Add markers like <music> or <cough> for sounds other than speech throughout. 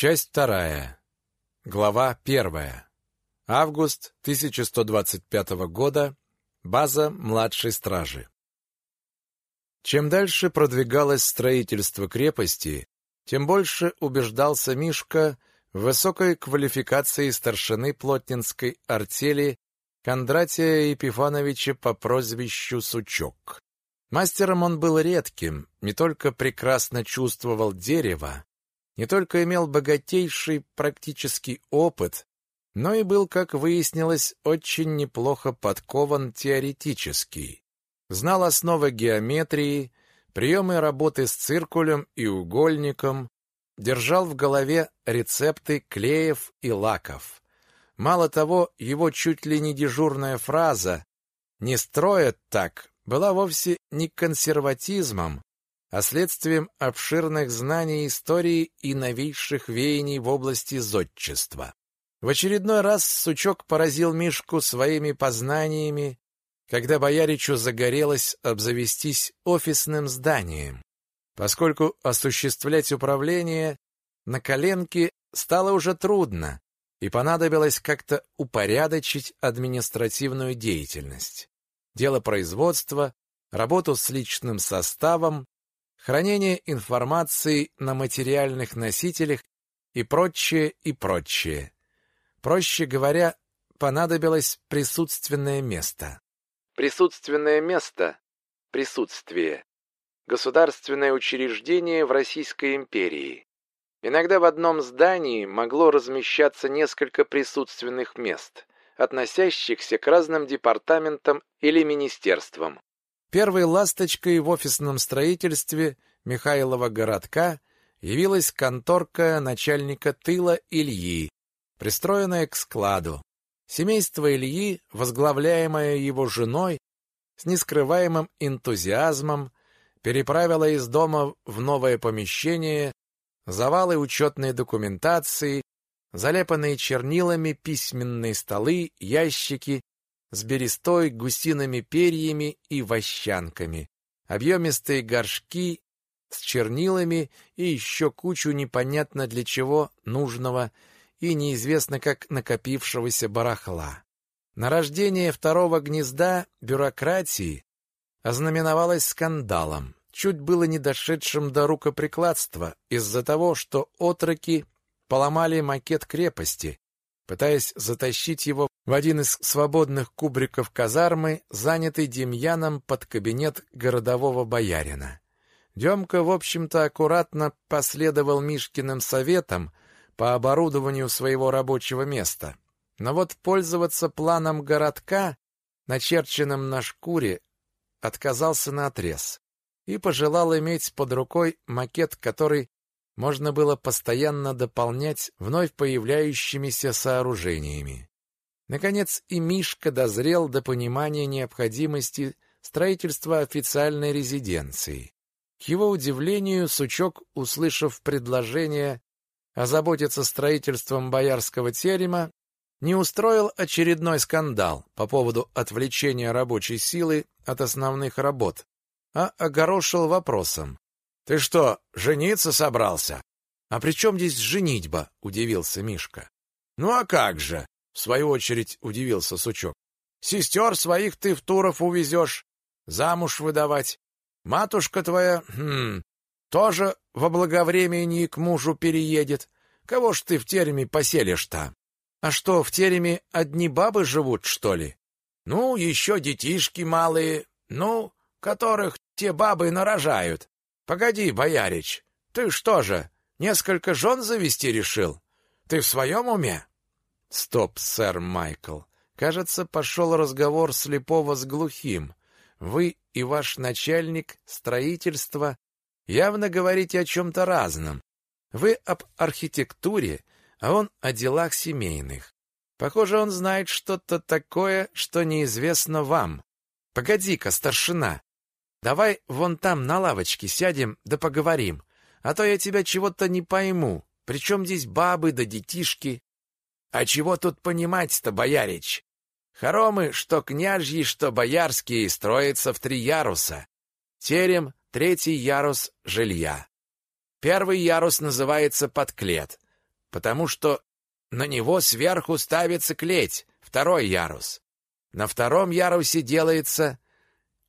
Часть вторая. Глава первая. Август 1125 года. База младшей стражи. Чем дальше продвигалось строительство крепости, тем больше убеждался Мишка в высокой квалификации старшины плотнинской артели Кондратия Епифановича по прозвищу Сучок. Мастером он был редким, не только прекрасно чувствовал дерево, не только имел богатейший практический опыт, но и был, как выяснилось, очень неплохо подкован теоретически. Знал основы геометрии, приемы работы с циркулем и угольником, держал в голове рецепты клеев и лаков. Мало того, его чуть ли не дежурная фраза «не строят так» была вовсе не консерватизмом, а следствием обширных знаний истории и новейших веяний в области зодчества. В очередной раз Сучок поразил Мишку своими познаниями, когда бояричу загорелось обзавестись офисным зданием, поскольку осуществлять управление на коленке стало уже трудно, и понадобилось как-то упорядочить административную деятельность. Дело производства, работу с личным составом, хранение информации на материальных носителях и прочее, и прочее. Проще говоря, понадобилось присутственное место. Присутственное место – присутствие. Государственное учреждение в Российской империи. Иногда в одном здании могло размещаться несколько присутственных мест, относящихся к разным департаментам или министерствам. Первой ласточкой в офисном строительстве Михайлова городка явилась конторка начальника тыла Ильи, пристроенная к складу. Семейство Ильи, возглавляемое его женой, с нескрываемым энтузиазмом переправило из дома в новое помещение завалы учетной документации, залепанные чернилами письменные столы, ящики с берестой, гусиными перьями и вощанками, объемистые горшки с чернилами и еще кучу непонятно для чего нужного и неизвестно как накопившегося барахла. Нарождение второго гнезда бюрократии ознаменовалось скандалом чуть было не дошедшим до рукоприкладства из-за того, что отроки поломали макет крепости, пытаясь затащить его в один из свободных кубриков казармы, занятый Демьяном под кабинет городового боярина. Демка, в общем-то, аккуратно последовал Мишкиным советам по оборудованию своего рабочего места. Но вот пользоваться планом городка, начерченным на шкуре, отказался наотрез и пожелал иметь под рукой макет, который можно было постоянно дополнять вновь появляющимися сооружениями. Наконец и Мишка дозрел до понимания необходимости строительства официальной резиденции. К его удивлению, Сучок, услышав предложение озаботиться строительством боярского терема, не устроил очередной скандал по поводу отвлечения рабочей силы от основных работ, а огорошил вопросом. «Ты что, жениться собрался?» «А при чем здесь женитьба?» — удивился Мишка. «Ну а как же?» — в свою очередь удивился Сучок. «Сестер своих ты в Туров увезешь, замуж выдавать. Матушка твоя, хм, тоже во благовремении к мужу переедет. Кого ж ты в тереме поселишь-то? А что, в тереме одни бабы живут, что ли? Ну, еще детишки малые. Ну, которых те бабы нарожают. Погоди, боярич, ты что же, несколько жен завести решил? Ты в своем уме? Стоп, сэр Майкл. Кажется, пошел разговор слепого с глухим. Вы и ваш начальник строительства явно говорите о чем-то разном. Вы об архитектуре, а он о делах семейных. Похоже, он знает что-то такое, что неизвестно вам. Погоди-ка, старшина, Давай вон там на лавочке сядем да поговорим, а то я тебя чего-то не пойму. Причем здесь бабы да детишки? А чего тут понимать-то, боярич? Хоромы, что княжьи, что боярские, строятся в три яруса. Терем — третий ярус жилья. Первый ярус называется подклет. потому что на него сверху ставится клеть, второй ярус. На втором ярусе делается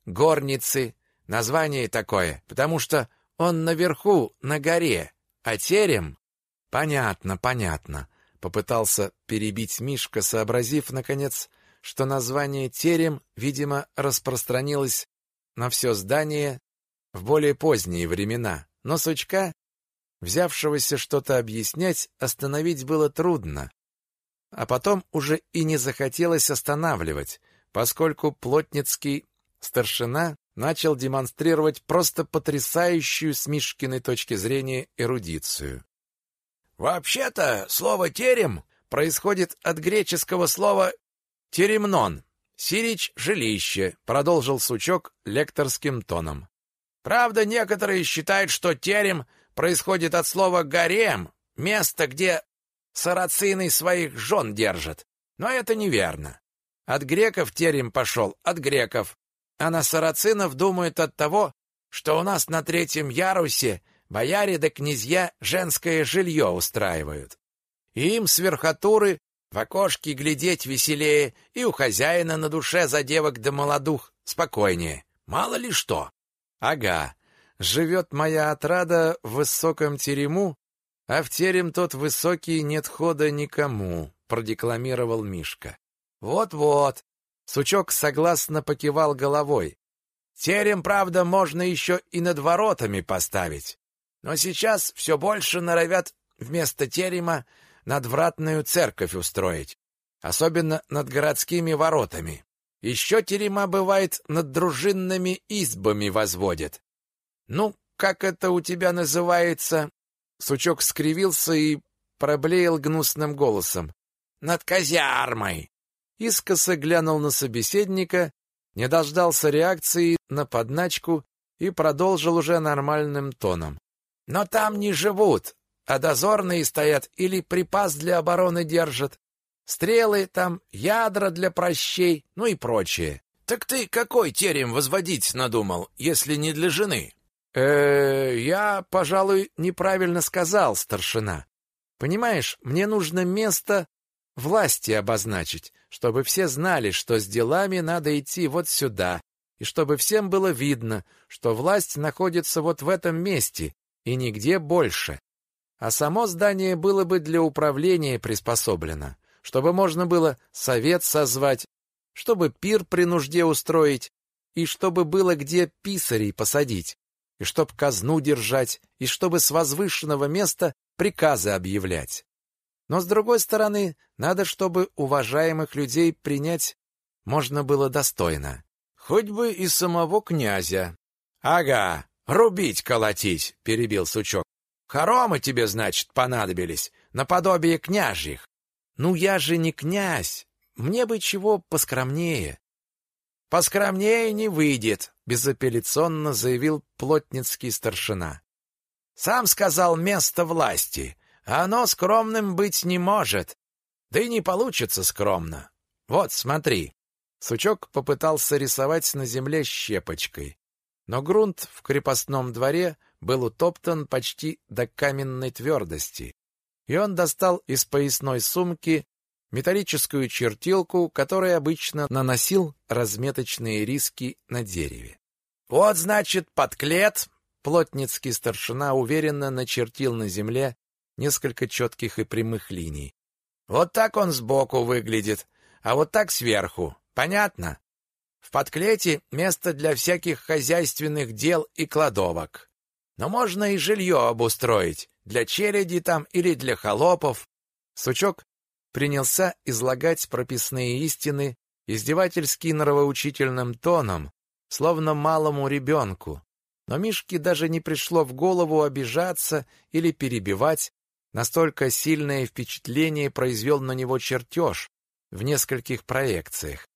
горницы, название такое, потому что он наверху, на горе, а терем... Понятно, понятно, попытался перебить Мишка, сообразив, наконец, что название терем, видимо, распространилось на все здание в более поздние времена. Но Сучка, взявшегося что-то объяснять, остановить было трудно. А потом уже и не захотелось останавливать, поскольку плотницкий старшина начал демонстрировать просто потрясающую с Мишкиной точки зрения эрудицию. Вообще-то слово терем происходит от греческого слова теремнон. Сирич жилище, продолжил Сучок лекторским тоном. Правда, некоторые считают, что терем происходит от слова гарем, место, где сарацины своих жен держат. Но это неверно. От греков терем пошел, от греков. А на сарацинов думают от того, что у нас на третьем ярусе бояре да князья женское жилье устраивают. И им с верхотуры в окошки глядеть веселее, и у хозяина на душе за девок да молодух спокойнее. Мало ли что. Ага, живет моя отрада в высоком терему, а в терем тот высокий нет хода никому, продекламировал Мишка. Вот-вот. Сучок согласно покивал головой. Терем, правда, можно еще и над воротами поставить. Но сейчас все больше норовят вместо терема надвратную церковь устроить, особенно над городскими воротами. Еще терема, бывает, над дружинными избами возводят. Ну, как это у тебя называется? Сучок скривился и проблеял гнусным голосом. Над казярмой. Искоса глянул на собеседника, не дождался реакции на подначку и продолжил уже нормальным тоном. Но там не живут, а дозорные стоят или припас для обороны держат. Стрелы там, ядра для прощей, ну и прочее. Так ты какой терем возводить надумал, если не для жены? Э, я, пожалуй, неправильно сказал, старшина. Понимаешь, мне нужно место власти обозначить, чтобы все знали, что с делами надо идти вот сюда, и чтобы всем было видно, что власть находится вот в этом месте и нигде больше а само здание было бы для управления приспособлено, чтобы можно было совет созвать, чтобы пир при нужде устроить, и чтобы было где писарей посадить, и чтоб казну держать, и чтобы с возвышенного места приказы объявлять. Но, с другой стороны, надо, чтобы уважаемых людей принять можно было достойно. Хоть бы и самого князя. — Ага, рубить, колотить, — перебил сучок. Хоромы тебе, значит, понадобились, наподобие княжьих. Ну, я же не князь, мне бы чего поскромнее. Поскромнее не выйдет, безапелляционно заявил плотницкий старшина. Сам сказал место власти, а оно скромным быть не может. Да и не получится скромно. Вот, смотри. Сучок попытался рисовать на земле щепочкой, но грунт в крепостном дворе был утоптан почти до каменной твердости, и он достал из поясной сумки металлическую чертилку, которой обычно наносил разметочные риски на дереве. «Вот, значит, подклет!» Плотницкий старшина уверенно начертил на земле несколько четких и прямых линий. «Вот так он сбоку выглядит, а вот так сверху. Понятно? В подклете место для всяких хозяйственных дел и кладовок. Но можно и жилье обустроить, для череди там или для холопов. Сучок принялся излагать прописные истины издевательски нравоучительным тоном, словно малому ребенку. Но Мишке даже не пришло в голову обижаться или перебивать, настолько сильное впечатление произвел на него чертеж в нескольких проекциях,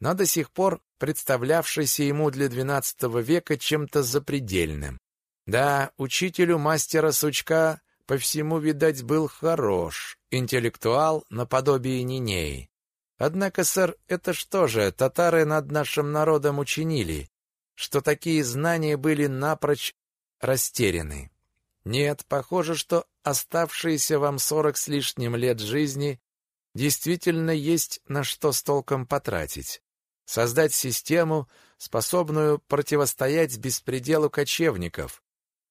но до сих пор представлявшийся ему для XII века чем-то запредельным. Да, учителю мастера Сучка по всему, видать, был хорош, интеллектуал наподобие Нинеи. Однако, сэр, это что же, татары над нашим народом учинили, что такие знания были напрочь растеряны? Нет, похоже, что оставшиеся вам сорок с лишним лет жизни действительно есть на что с толком потратить. Создать систему, способную противостоять беспределу кочевников.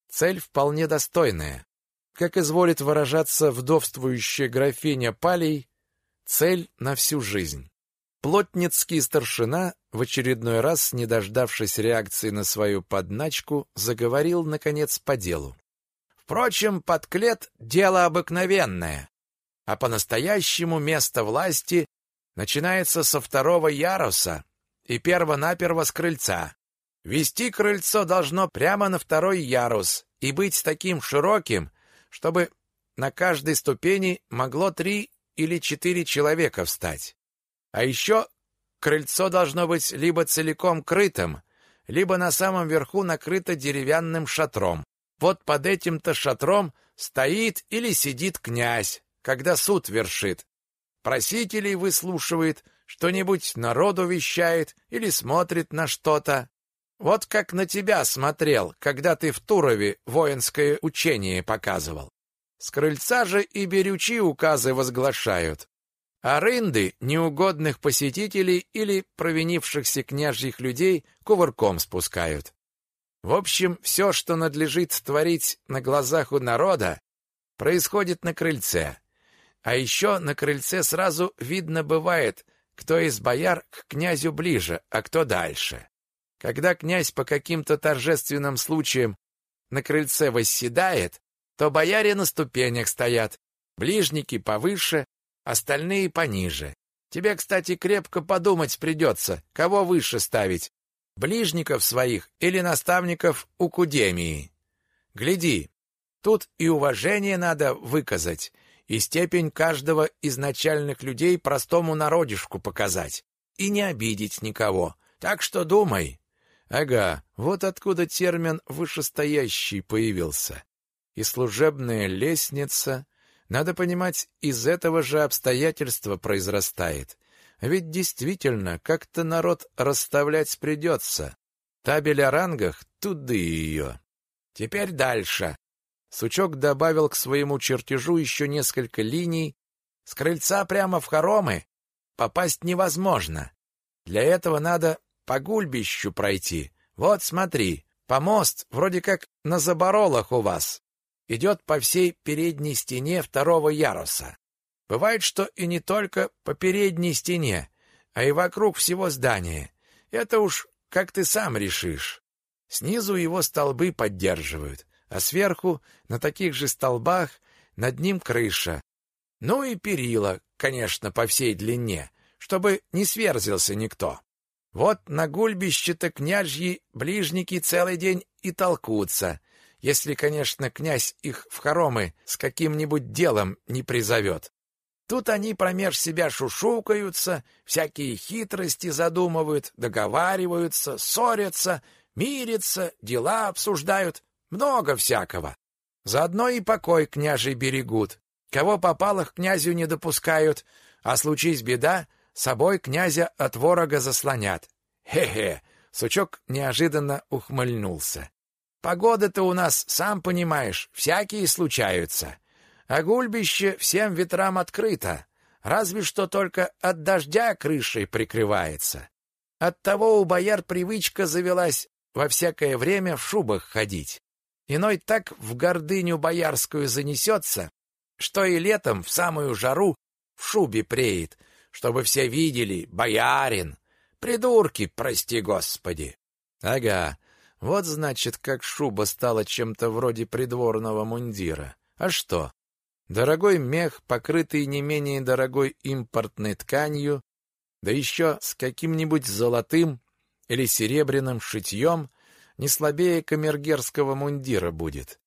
Цель вполне достойная. Как изволит выражаться вдовствующая графиня Палей, цель на всю жизнь. Плотницкий старшина, в очередной раз, не дождавшись реакции на свою подначку, заговорил, наконец, по делу. Впрочем, подклет — дело обыкновенное, а по-настоящему место власти начинается со второго яруса и перво-наперво с крыльца. Вести крыльцо должно прямо на второй ярус и быть таким широким, чтобы на каждой ступени могло три или четыре человека встать. А еще крыльцо должно быть либо целиком крытым, либо на самом верху накрыто деревянным шатром. Вот под этим-то шатром стоит или сидит князь, когда суд вершит. Просителей выслушивает, что-нибудь народу вещает или смотрит на что-то. Вот как на тебя смотрел, когда ты в Турове воинское учение показывал. С крыльца же и берючи указы возглашают. А рынды неугодных посетителей или провинившихся княжьих людей кувырком спускают. В общем, все, что надлежит творить на глазах у народа, происходит на крыльце. А еще на крыльце сразу видно бывает, кто из бояр к князю ближе, а кто дальше. Когда князь по каким-то торжественным случаям на крыльце восседает, то бояре на ступенях стоят, ближники повыше, остальные пониже. Тебе, кстати, крепко подумать придется, кого выше ставить, ближников своих или наставников у Кудемии. Гляди, тут и уважение надо выказать, и степень каждого из начальных людей простому народишку показать, и не обидеть никого. Так что думай. Ага, вот откуда термин «вышестоящий» появился. И служебная лестница, надо понимать, из этого же обстоятельства произрастает. Ведь действительно, как-то народ расставлять придется. Табель о рангах — туды ее. Теперь дальше. Сучок добавил к своему чертежу еще несколько линий. С крыльца прямо в хоромы попасть невозможно. Для этого надо по гульбищу пройти. Вот смотри, помост вроде как на заборолах у вас. Идет по всей передней стене второго яруса. Бывает, что и не только по передней стене, а и вокруг всего здания. Это уж как ты сам решишь. Снизу его столбы поддерживают, а сверху, на таких же столбах, над ним крыша. Ну и перила, конечно, по всей длине, чтобы не сверзился никто. Вот на гульбище-то княжьи ближники целый день и толкутся, если, конечно, князь их в хоромы с каким-нибудь делом не призовет. Тут они промеж себя шушукаются, всякие хитрости задумывают, договариваются, ссорятся, мирятся, дела обсуждают, много всякого. Заодно и покой княжий берегут. Кого попало к князю не допускают, а случись беда, собой князя от ворога заслонят. Хе-хе, сучок неожиданно ухмыльнулся. Погода-то у нас, сам понимаешь, всякие случаются. А гульбище всем ветрам открыто, разве что только от дождя крышей прикрывается. Оттого у бояр привычка завелась во всякое время в шубах ходить. Иной так в гордыню боярскую занесется, что и летом в самую жару в шубе преет, чтобы все видели, боярин. Придурки, прости господи. Ага, вот значит, как шуба стала чем-то вроде придворного мундира. А что? Дорогой мех, покрытый не менее дорогой импортной тканью, да еще с каким-нибудь золотым или серебряным шитьем, не слабее камергерского мундира будет.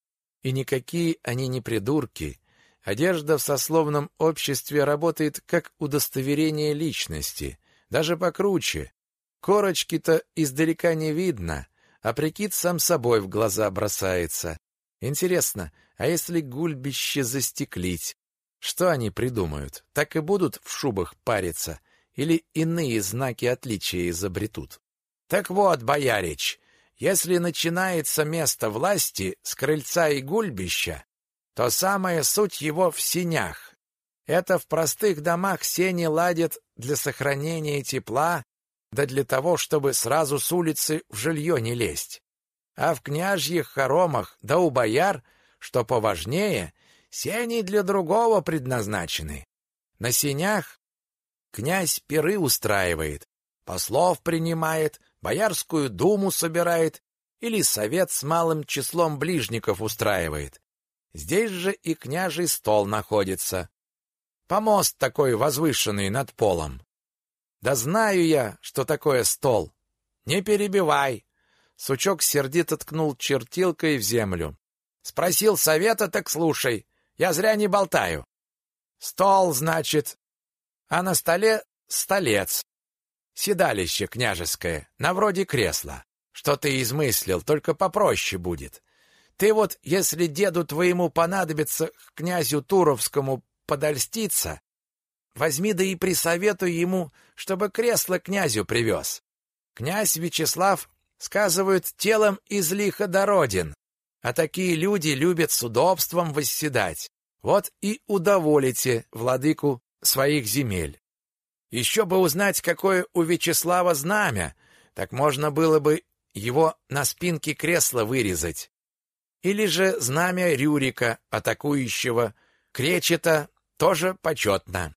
И никакие они не придурки. Одежда в сословном обществе работает как удостоверение личности, даже покруче. Корочки-то издалека не видно, а прикид сам собой в глаза бросается. Интересно, а если гульбище застеклить? Что они придумают? Так и будут в шубах париться или иные знаки отличия изобретут? Так вот, боярич, Если начинается место власти с крыльца и гульбища, то самая суть его в синях. Это в простых домах сени ладят для сохранения тепла, да для того, чтобы сразу с улицы в жилье не лезть. А в княжьих хоромах, да у бояр, что поважнее, сени для другого предназначены. На сенях князь пиры устраивает, послов принимает, Боярскую думу собирает или совет с малым числом ближников устраивает. Здесь же и княжий стол находится. Помост такой возвышенный над полом. Да знаю я, что такое стол. Не перебивай. Сучок сердито ткнул чертилкой в землю. Спросил совета, так слушай. Я зря не болтаю. Стол, значит. А на столе столец. Седалище княжеское, на вроде кресла. Что ты измыслил, только попроще будет. Ты вот, если деду твоему понадобится к князю Туровскому подольститься, возьми да и присоветуй ему, чтобы кресло князю привез. Князь Вячеслав, сказывают, телом из лиха дороден, а такие люди любят с удобством восседать. Вот и удоволите владыку своих земель. Еще бы узнать, какое у Вячеслава знамя, так можно было бы его на спинке кресла вырезать. Или же знамя Рюрика, атакующего кречета, тоже почетно.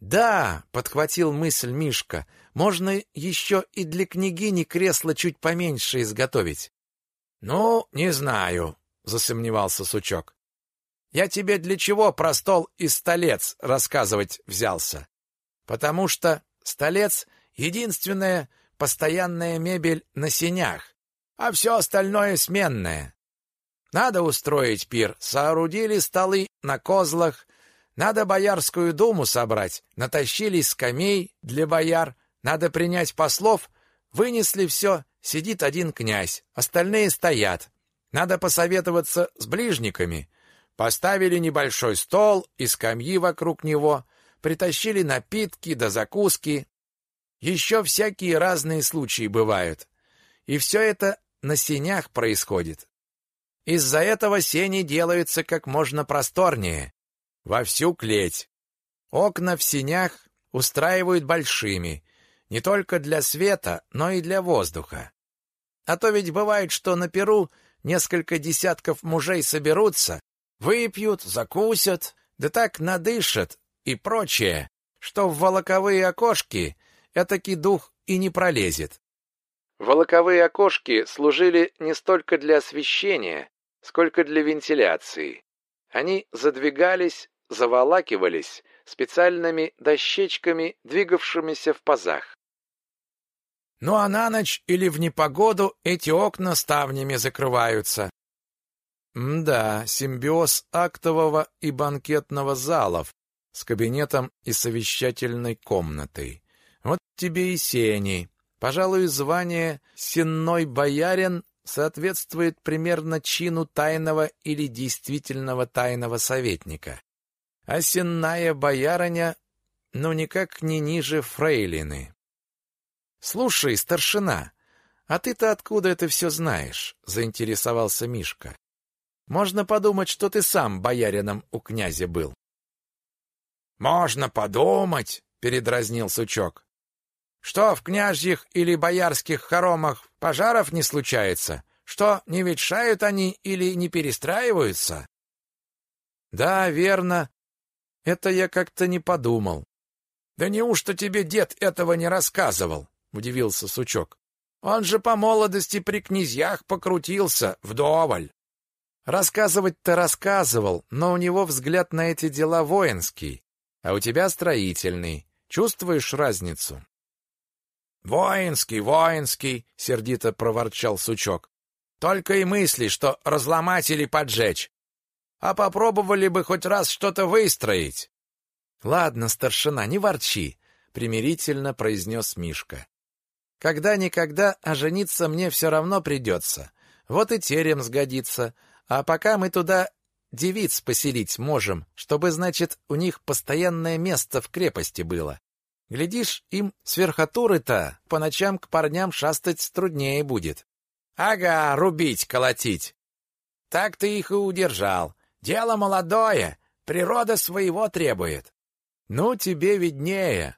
«Да», — подхватил мысль Мишка, — «можно еще и для княгини кресло чуть поменьше изготовить». «Ну, не знаю», — засомневался Сучок. «Я тебе для чего про стол и столец рассказывать взялся? потому что столец — единственная постоянная мебель на сенях, а все остальное сменное. Надо устроить пир, соорудили столы на козлах, надо боярскую думу собрать, натащили скамей для бояр, надо принять послов, вынесли все, сидит один князь, остальные стоят. Надо посоветоваться с ближниками. Поставили небольшой стол и скамьи вокруг него — притащили напитки да закуски. Еще всякие разные случаи бывают. И все это на сенях происходит. Из-за этого сени делаются как можно просторнее, во всю клеть. Окна в сенях устраивают большими, не только для света, но и для воздуха. А то ведь бывает, что на Перу несколько десятков мужей соберутся, выпьют, закусят, да так надышат, и прочее, что в волоковые окошки этакий дух и не пролезет. Волоковые окошки служили не столько для освещения, сколько для вентиляции. Они задвигались, заволакивались специальными дощечками, двигавшимися в пазах. Ну а на ночь или в непогоду эти окна ставнями закрываются. М-да, симбиоз актового и банкетного залов, с кабинетом и совещательной комнатой. Вот тебе и сени. Пожалуй, звание «сенной боярин» соответствует примерно чину тайного или действительного тайного советника. А сенная боярыня, ну, никак не ниже фрейлины. «Слушай, старшина, а ты-то откуда это все знаешь?» — заинтересовался Мишка. «Можно подумать, что ты сам боярином у князя был». Можно подумать, передразнил сучок. Что в княжьих или боярских хоромах пожаров не случается? Что не ветшают они или не перестраиваются? Да, верно. Это я как-то не подумал. Да неужто тебе дед этого не рассказывал? Удивился сучок. Он же по молодости при князьях покрутился вдоволь. Рассказывать-то рассказывал, но у него взгляд на эти дела воинский а у тебя строительный. Чувствуешь разницу? Воинский, воинский, сердито проворчал сучок. Только и мысли, что разломать или поджечь. А попробовали бы хоть раз что-то выстроить. Ладно, старшина, не ворчи, примирительно произнес Мишка. Когда-никогда, а жениться мне все равно придется. Вот и терем сгодится. А пока мы туда девиц поселить можем, чтобы, значит, у них постоянное место в крепости было. Глядишь, им с верхотуры-то по ночам к парням шастать труднее будет. Ага, рубить, колотить. Так ты их и удержал. Дело молодое, природа своего требует. Ну, тебе виднее.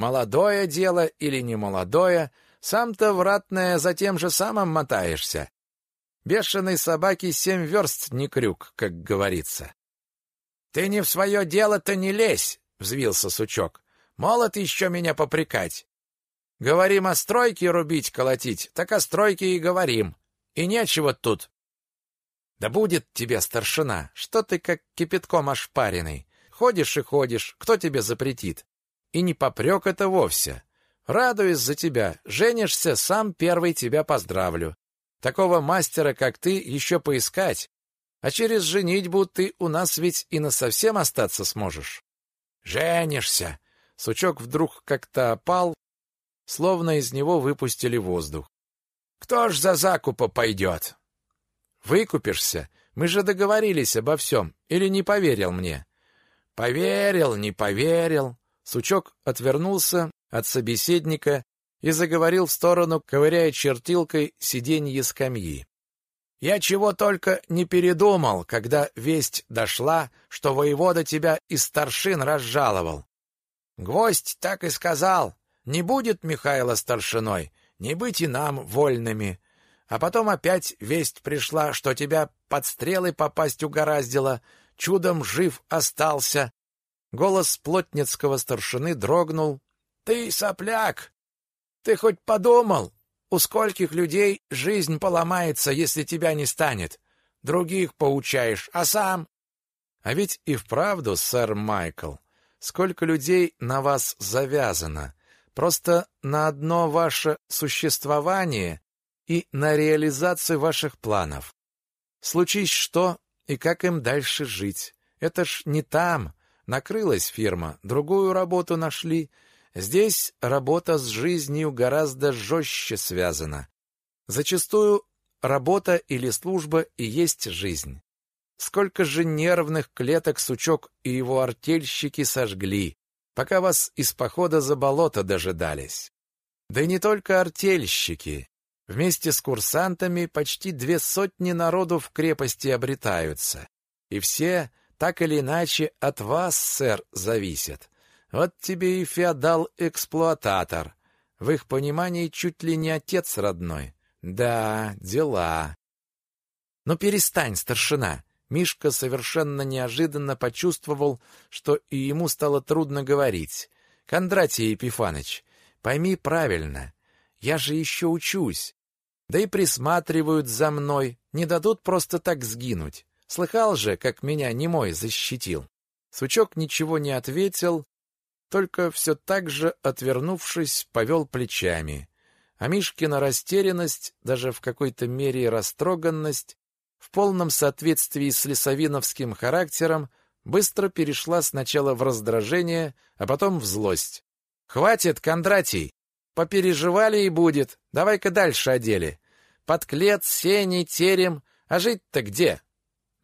Молодое дело или не молодое, сам-то вратное за тем же самым мотаешься. Бешеной собаке семь верст не крюк, как говорится. Ты не в свое дело-то не лезь, взвился сучок. Молод еще меня попрекать. Говорим о стройке рубить, колотить, так о стройке и говорим. И нечего тут. Да будет тебе, старшина, что ты как кипятком ошпаренный. Ходишь и ходишь, кто тебе запретит? И не попрек это вовсе. Радуюсь за тебя, женишься, сам первый тебя поздравлю. Такого мастера, как ты, еще поискать. А через женитьбу ты у нас ведь и насовсем остаться сможешь. Женишься. Сучок вдруг как-то опал, словно из него выпустили воздух. Кто ж за закупа пойдет? Выкупишься? Мы же договорились обо всем. Или не поверил мне? Поверил, не поверил. Сучок отвернулся от собеседника и заговорил в сторону, ковыряя чертилкой сиденье скамьи. «Я чего только не передумал, когда весть дошла, что воевода тебя из старшин разжаловал. Гвоздь так и сказал, не будет Михаила старшиной, не быть и нам вольными. А потом опять весть пришла, что тебя под стрелы попасть угораздило, чудом жив остался. Голос плотницкого старшины дрогнул. «Ты сопляк! Ты хоть подумал, у скольких людей жизнь поломается, если тебя не станет? Других поучаешь, а сам...» «А ведь и вправду, сэр Майкл, сколько людей на вас завязано, просто на одно ваше существование и на реализацию ваших планов. Случись что, и как им дальше жить? Это ж не там. Накрылась фирма, другую работу нашли, Здесь работа с жизнью гораздо жестче связана. Зачастую работа или служба и есть жизнь. Сколько же нервных клеток сучок и его артельщики сожгли, пока вас из похода за болото дожидались. Да и не только артельщики. Вместе с курсантами почти две сотни народу в крепости обретаются. И все, так или иначе, от вас, сэр, зависят. Вот тебе и феодал-эксплуататор. В их понимании чуть ли не отец родной. Да, дела. Но перестань, старшина. Мишка совершенно неожиданно почувствовал, что и ему стало трудно говорить. Кондратий Епифаныч, пойми правильно, я же еще учусь. Да и присматривают за мной, не дадут просто так сгинуть. Слыхал же, как меня немой защитил. Сучок ничего не ответил, только все так же, отвернувшись, повел плечами. А Мишкина растерянность, даже в какой-то мере растроганность, в полном соответствии с лесовиновским характером, быстро перешла сначала в раздражение, а потом в злость. «Хватит, Кондратий! Попереживали и будет. Давай-ка дальше о деле. Подклет, сени, терем. А жить-то где?»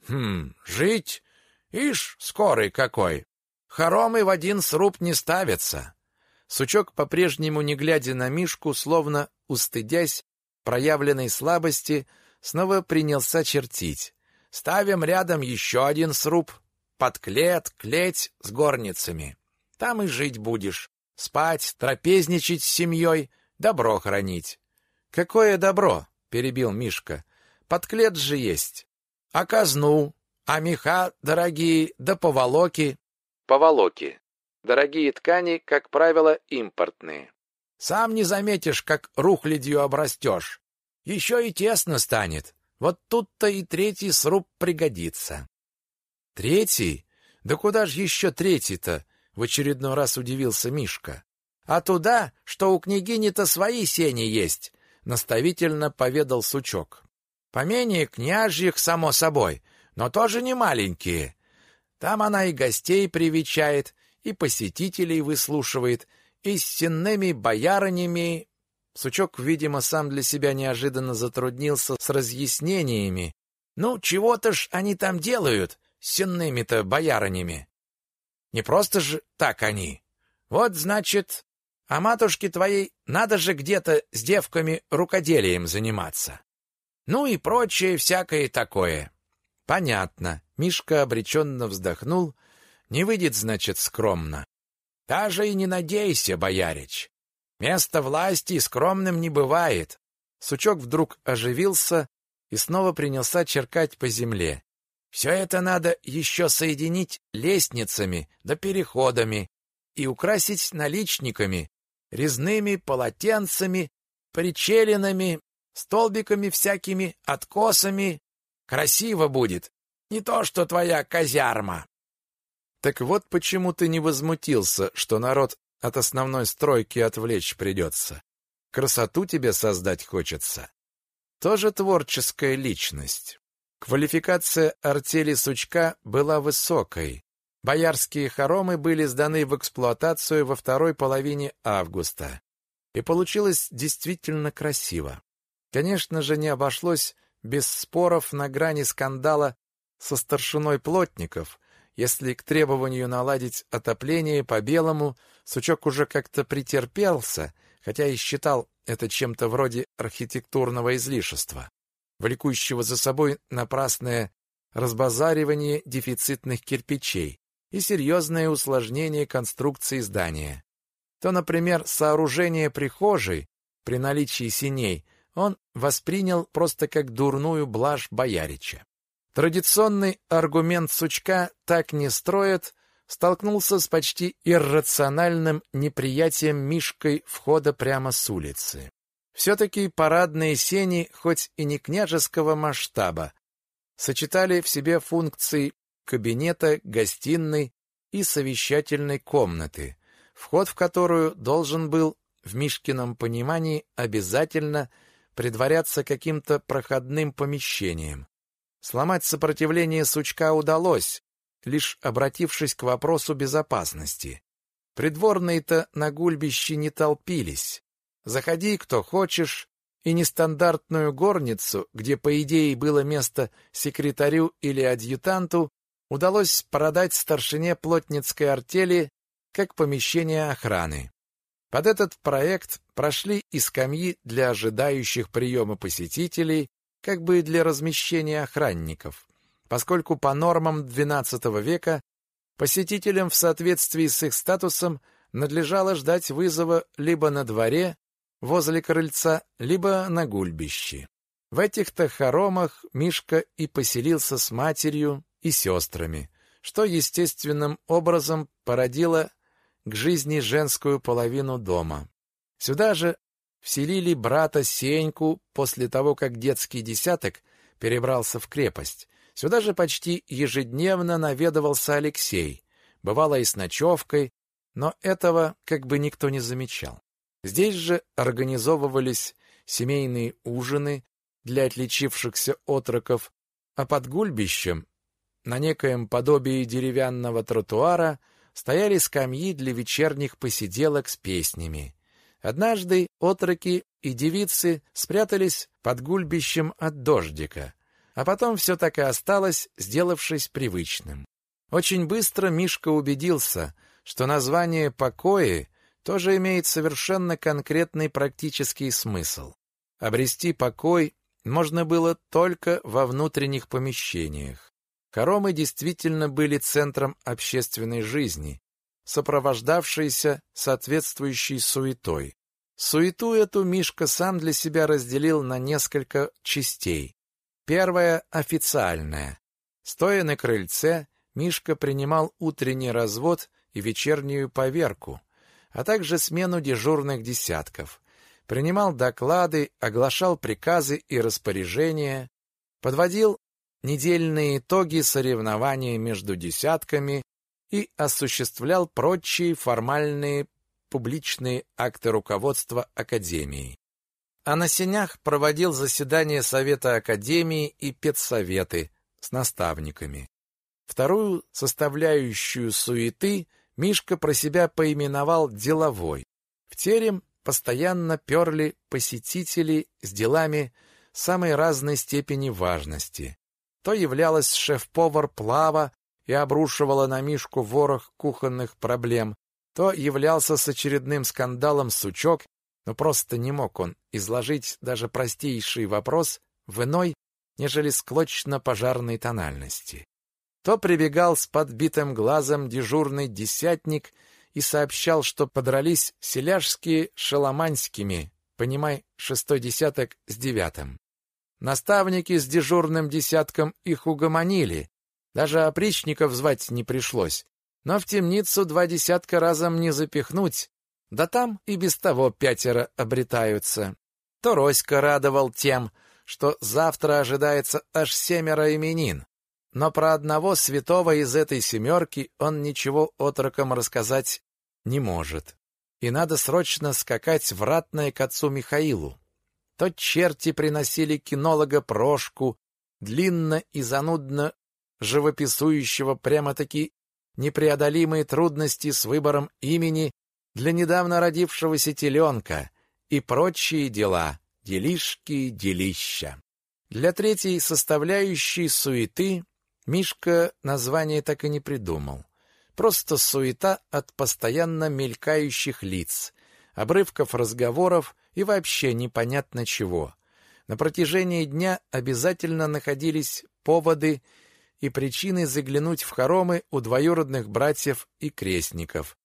«Хм, жить? Ишь, скорый какой! Хоромы в один сруб не ставятся. Сучок, по-прежнему не глядя на Мишку, словно устыдясь проявленной слабости, снова принялся чертить. Ставим рядом еще один сруб, под клет, клеть с горницами. Там и жить будешь. Спать, трапезничать с семьей, добро хранить. Какое добро? перебил Мишка. Под клет же есть. А казну, а меха дорогие, да поволоки. Поволоки. Дорогие ткани, как правило, импортные. Сам не заметишь, как рухлядью обрастешь. Еще и тесно станет. Вот тут-то и третий сруб пригодится. Третий? Да куда ж еще третий-то? В очередной раз удивился Мишка. А туда, что у княгини-то свои сени есть, наставительно поведал сучок. Поменее княжьих, само собой, но тоже не маленькие. Там она и гостей привечает, и посетителей выслушивает, и с сенными боярынями... Сучок, видимо, сам для себя неожиданно затруднился с разъяснениями. Ну, чего-то ж они там делают, с сенными-то боярынями. Не просто же так они. Вот, значит, а матушке твоей надо же где-то с девками рукоделием заниматься. Ну и прочее всякое такое. Понятно. Мишка обреченно вздохнул. Не выйдет, значит, скромно. Даже и не надейся, боярич. Место власти скромным не бывает. Сучок вдруг оживился и снова принялся черкать по земле. Все это надо еще соединить лестницами да переходами и украсить наличниками, резными полотенцами, причелинами, столбиками всякими, откосами. Красиво будет. Не то, что твоя казарма. Так вот почему ты не возмутился, что народ от основной стройки отвлечь придется. Красоту тебе создать хочется. Тоже творческая личность. Квалификация артели Сучка была высокой. Боярские хоромы были сданы в эксплуатацию во второй половине августа. И получилось действительно красиво. Конечно же, не обошлось без споров на грани скандала со старшиной плотников, если к требованию наладить отопление по-белому Сучок уже как-то претерпелся, хотя и считал это чем-то вроде архитектурного излишества, влекущего за собой напрасное разбазаривание дефицитных кирпичей и серьезное усложнение конструкции здания. То, например, сооружение прихожей при наличии синей он воспринял просто как дурную блажь боярича. Традиционный аргумент сучка «так не строят» столкнулся с почти иррациональным неприятием Мишкой входа прямо с улицы. Все-таки парадные сени, хоть и не княжеского масштаба, сочетали в себе функции кабинета, гостиной и совещательной комнаты, вход в которую должен был, в Мишкином понимании, обязательно предваряться каким-то проходным помещением. Сломать сопротивление сучка удалось, лишь обратившись к вопросу безопасности. Придворные-то на гульбище не толпились. Заходи, кто хочешь, и нестандартную горницу, где, по идее, было место секретарю или адъютанту, удалось продать старшине плотницкой артели как помещение охраны. Под этот проект прошли и скамьи для ожидающих приема посетителей, как бы для размещения охранников, поскольку по нормам XII века посетителям в соответствии с их статусом надлежало ждать вызова либо на дворе, возле крыльца, либо на гульбище. В этих-то хоромах Мишка и поселился с матерью и сестрами, что естественным образом породило к жизни женскую половину дома. Сюда же вселили брата Сеньку после того, как детский десяток перебрался в крепость. Сюда же почти ежедневно наведывался Алексей, бывало и с ночевкой, но этого как бы никто не замечал. Здесь же организовывались семейные ужины для отличившихся отроков, а под гульбищем, на некоем подобии деревянного тротуара, стояли скамьи для вечерних посиделок с песнями. Однажды отроки и девицы спрятались под гульбищем от дождика, а потом все так и осталось, сделавшись привычным. Очень быстро Мишка убедился, что название «покои» тоже имеет совершенно конкретный практический смысл. Обрести покой можно было только во внутренних помещениях. Хоромы действительно были центром общественной жизни, сопровождавшейся соответствующей суетой. Суету эту Мишка сам для себя разделил на несколько частей. Первая – официальная. Стоя на крыльце, Мишка принимал утренний развод и вечернюю поверку, а также смену дежурных десятков. Принимал доклады, оглашал приказы и распоряжения, подводил недельные итоги соревнований между десятками и осуществлял прочие формальные публичные акты руководства Академией. А на сенях проводил заседания Совета Академии и педсоветы с наставниками. Вторую составляющую суеты Мишка про себя поименовал деловой. В терем постоянно перли посетители с делами самой разной степени важности. То являлась шеф-повар Плава и обрушивала на Мишку ворох кухонных проблем, то являлся с очередным скандалом сучок, но просто не мог он изложить даже простейший вопрос в иной, нежели склочно-пожарной тональности. То прибегал с подбитым глазом дежурный десятник и сообщал, что подрались селяжские шаломанскими, понимай, шестой десяток с девятым. Наставники с дежурным десятком их угомонили, даже опричников звать не пришлось, но в темницу два десятка разом не запихнуть, да там и без того пятеро обретаются. То Роська радовал тем, что завтра ожидается аж семеро именин. Но про одного святого из этой семерки он ничего отрокам рассказать не может. И надо срочно скакать в ратное к отцу Михаилу. То черти приносили кинолога Прошку, длинно и занудно живописующего прямо-таки непреодолимые трудности с выбором имени для недавно родившегося теленка и прочие дела, делишки, делища. Для третьей составляющей суеты Мишка название так и не придумал. Просто суета от постоянно мелькающих лиц, обрывков разговоров и вообще непонятно чего. На протяжении дня обязательно находились поводы и причины заглянуть в хоромы у двоюродных братьев и крестников,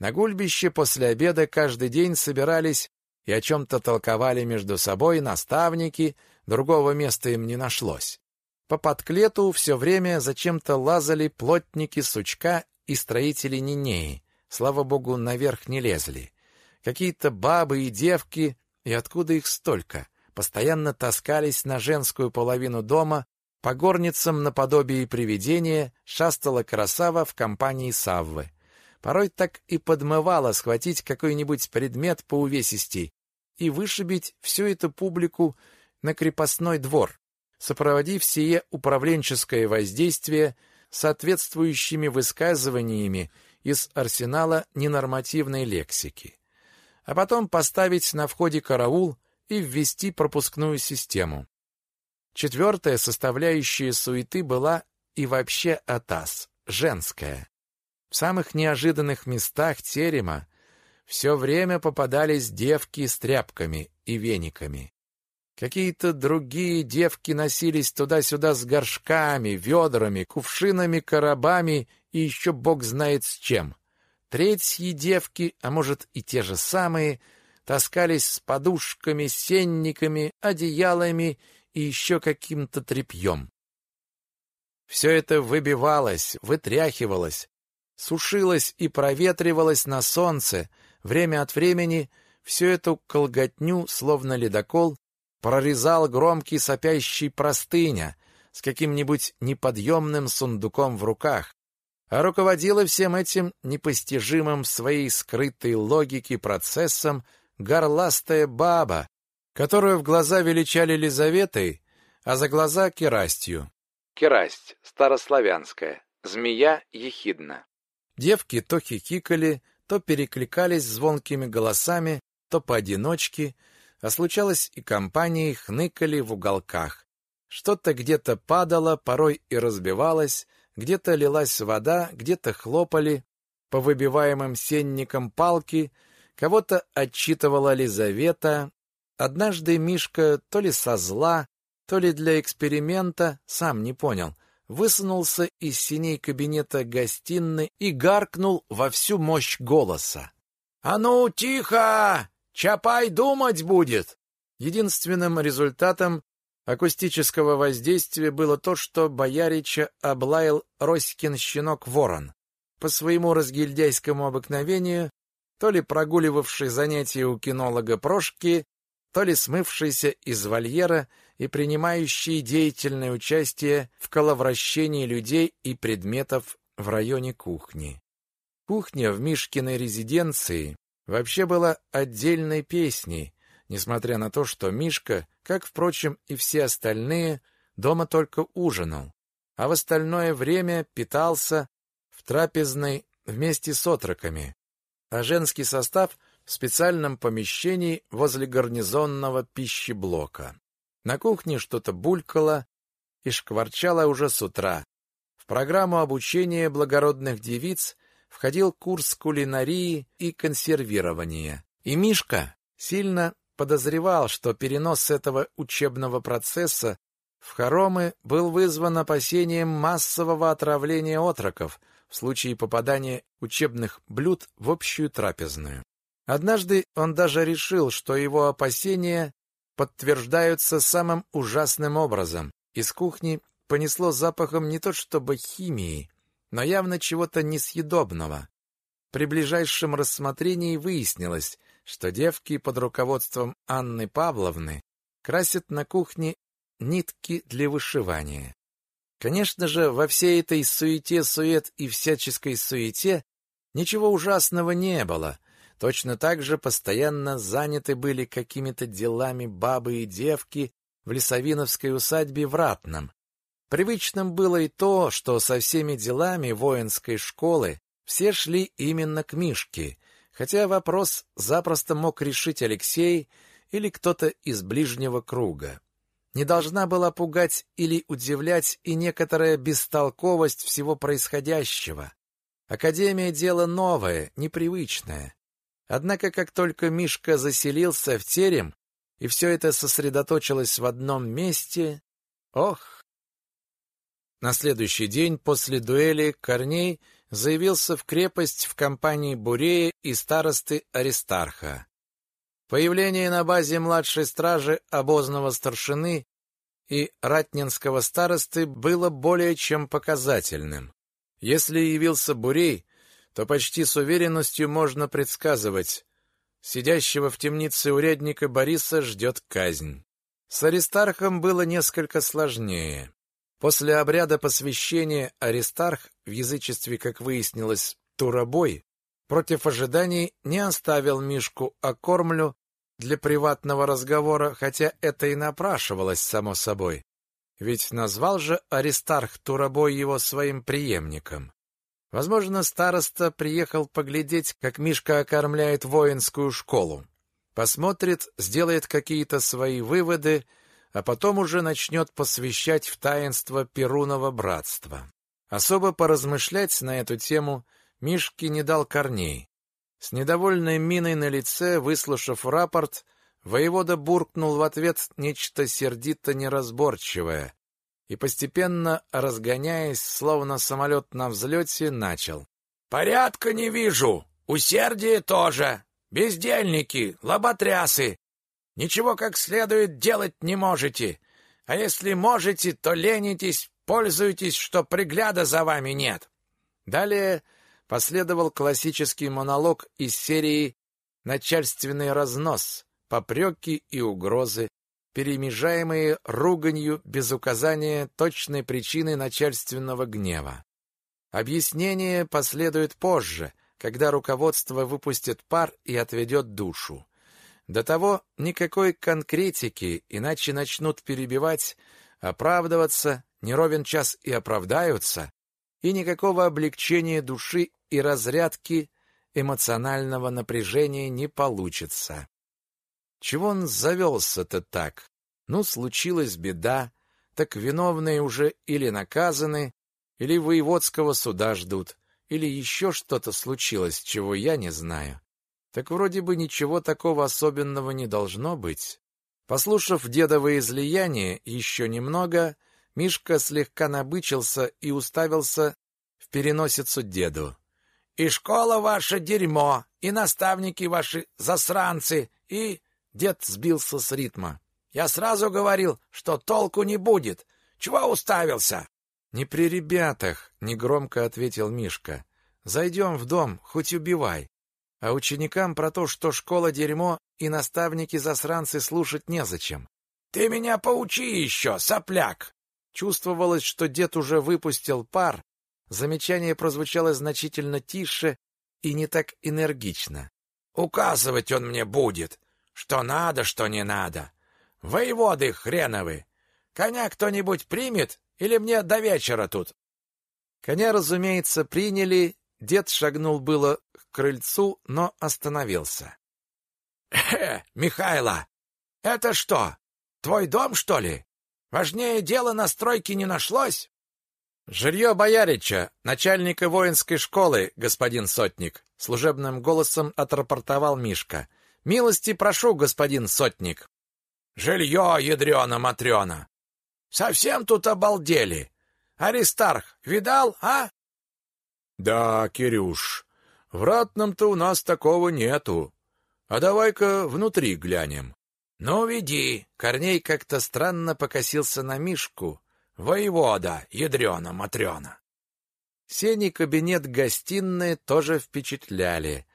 на гульбище после обеда каждый день собирались и о чем-то толковали между собой наставники, другого места им не нашлось. По подклету все время зачем-то лазали плотники сучка и строители Нинеи. Слава богу, наверх не лезли. Какие-то бабы и девки, и откуда их столько, постоянно таскались на женскую половину дома, по горницам наподобие привидения шастала красава в компании Саввы. Порой так и подмывало схватить какой-нибудь предмет по увесистей и вышибить всю эту публику на крепостной двор, сопроводив сие управленческое воздействие соответствующими высказываниями из арсенала ненормативной лексики. А потом поставить на входе караул и ввести пропускную систему. Четвертая составляющая суеты была и вообще атас, женская. В самых неожиданных местах терема все время попадались девки с тряпками и вениками. Какие-то другие девки носились туда-сюда с горшками, ведрами, кувшинами, коробами и еще бог знает с чем. Третьи девки, а может и те же самые, таскались с подушками, сенниками, одеялами и еще каким-то тряпьем. Все это выбивалось, вытряхивалось, сушилась и проветривалась на солнце, время от времени всю эту колготню, словно ледокол, прорезал громкий сопящий простыня с каким-нибудь неподъемным сундуком в руках, а руководила всем этим непостижимым своей скрытой логике процессом горластая баба, которую в глаза величали Лизаветой, а за глаза — Керастью. Керасть, старославянская, змея ехидна. Девки то хихикали, то перекликались звонкими голосами, то поодиночке, а случалось и компании хныкали в уголках. Что-то где-то падало, порой и разбивалось, где-то лилась вода, где-то хлопали по выбиваемым сенникам палки, кого-то отчитывала Лизавета. Однажды Мишка то ли со зла, то ли для эксперимента, сам не понял, высунулся из синей кабинета гостиной и гаркнул во всю мощь голоса. «А ну, тихо! Чапай думать будет!» Единственным результатом акустического воздействия было то, что боярича облаял Роськин щенок Ворон. По своему разгильдяйскому обыкновению, то ли прогуливавший занятия у кинолога Прошки, то ли смывшийся из вольера и принимающие деятельное участие в коловращении людей и предметов в районе кухни. Кухня в Мишкиной резиденции вообще была отдельной песней, несмотря на то, что Мишка, как, впрочем, и все остальные, дома только ужинал, а в остальное время питался в трапезной вместе с отроками, а женский состав в специальном помещении возле гарнизонного пищеблока. На кухне что-то булькало и шкварчало уже с утра. В программу обучения благородных девиц входил курс кулинарии и консервирования. И Мишка, сильно подозревал, что перенос этого учебного процесса в хоромы был вызван опасением массового отравления отроков в случае попадания учебных блюд в общую трапезную. Однажды он даже решил, что его опасения подтверждаются самым ужасным образом. Из кухни понесло запахом не то чтобы химии, но явно чего-то несъедобного. При ближайшем рассмотрении выяснилось, что девки под руководством Анны Павловны красят на кухне нитки для вышивания. Конечно же, во всей этой суете-сует и всяческой суете ничего ужасного не было. Точно так же постоянно заняты были какими-то делами бабы и девки в Лесовиновской усадьбе в Ратном. Привычным было и то, что со всеми делами воинской школы все шли именно к Мишке, хотя вопрос запросто мог решить Алексей или кто-то из ближнего круга. Не должна была пугать или удивлять и некоторая бестолковость всего происходящего. Академия — дело новое, непривычное. Однако, как только Мишка заселился в терем, и все это сосредоточилось в одном месте, ох! На следующий день после дуэли Корней заявился в крепость в компании Бурея и старосты Аристарха. Появление на базе младшей стражи обозного старшины и ратнинского старосты было более чем показательным. Если явился Бурей, то почти с уверенностью можно предсказывать, сидящего в темнице урядника Бориса ждет казнь. С Аристархом было несколько сложнее. После обряда посвящения Аристарх, в язычестве, как выяснилось, Турабой, против ожиданий не оставил Мишку окормлю для приватного разговора, хотя это и напрашивалось само собой. Ведь назвал же Аристарх Турабой его своим преемником. Возможно, староста приехал поглядеть, как Мишка окормляет воинскую школу. Посмотрит, сделает какие-то свои выводы, а потом уже начнет посвящать в таинство Перунова братства. Особо поразмышлять на эту тему Мишке не дал Корней. С недовольной миной на лице, выслушав рапорт, воевода буркнул в ответ нечто сердито неразборчивое и, постепенно разгоняясь, словно самолет на взлете, начал. «Порядка не вижу, усердие тоже, бездельники, лоботрясы. Ничего как следует делать не можете, а если можете, то ленитесь, пользуйтесь, что пригляда за вами нет». Далее последовал классический монолог из серии «Начальственный разнос», попреки и угрозы, перемежаемые руганью без указания точной причины начальственного гнева. Объяснение последует позже, когда руководство выпустит пар и отведет душу. До того никакой конкретики, иначе начнут перебивать, оправдываться, не ровен час и оправдаются, и никакого облегчения души и разрядки эмоционального напряжения не получится. Чего он завелся-то так? Ну, случилась беда, так виновные уже или наказаны, или воеводского суда ждут, или еще что-то случилось, чего я не знаю. Так вроде бы ничего такого особенного не должно быть. Послушав дедово излияние еще немного, Мишка слегка набычился и уставился в переносицу деду. И школа ваша дерьмо, и наставники ваши засранцы, и...» Дед сбился с ритма. «Я сразу говорил, что толку не будет. Чего уставился?» «Не при ребятах», — негромко ответил Мишка. «Зайдем в дом, хоть убивай. А ученикам про то, что школа дерьмо и наставники-засранцы слушать незачем». «Ты меня поучи еще, сопляк!» Чувствовалось, что дед уже выпустил пар, Замечание прозвучало значительно тише и не так энергично. «Указывать он мне будет, что надо, что не надо. Воеводы хреновы! Коня кто-нибудь примет или мне до вечера тут?» Коня, разумеется, приняли. Дед шагнул было к крыльцу, но остановился. «Э, Михайло, это что, твой дом, что ли? Важнее дела на стройке не нашлось?» «Жилье боярича, начальника воинской школы, господин сотник», служебным голосом отрапортовал Мишка, Милости прошу, господин сотник. Жилье, ядрена-матрена. Совсем тут обалдели. Аристарх, видал, а? Да, Кирюш, в ратном-то у нас такого нету. А давай-ка внутри глянем. Ну, веди. Корней как-то странно покосился на Мишку. Воевода, ядрена-матрена. Сений кабинет-гостиная тоже впечатляли.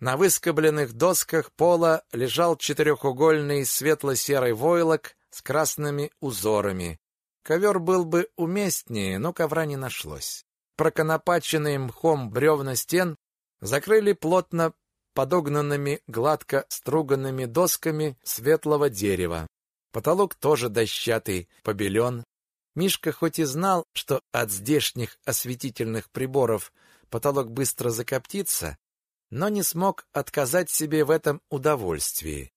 На выскобленных досках пола лежал четырехугольный светло-серый войлок с красными узорами. Ковер был бы уместнее, но ковра не нашлось. Проконопаченные мхом бревна стен закрыли плотно подогнанными гладко струганными досками светлого дерева. Потолок тоже дощатый, побелен. Мишка хоть и знал, что от здешних осветительных приборов потолок быстро закоптится, но не смог отказать себе в этом удовольствии.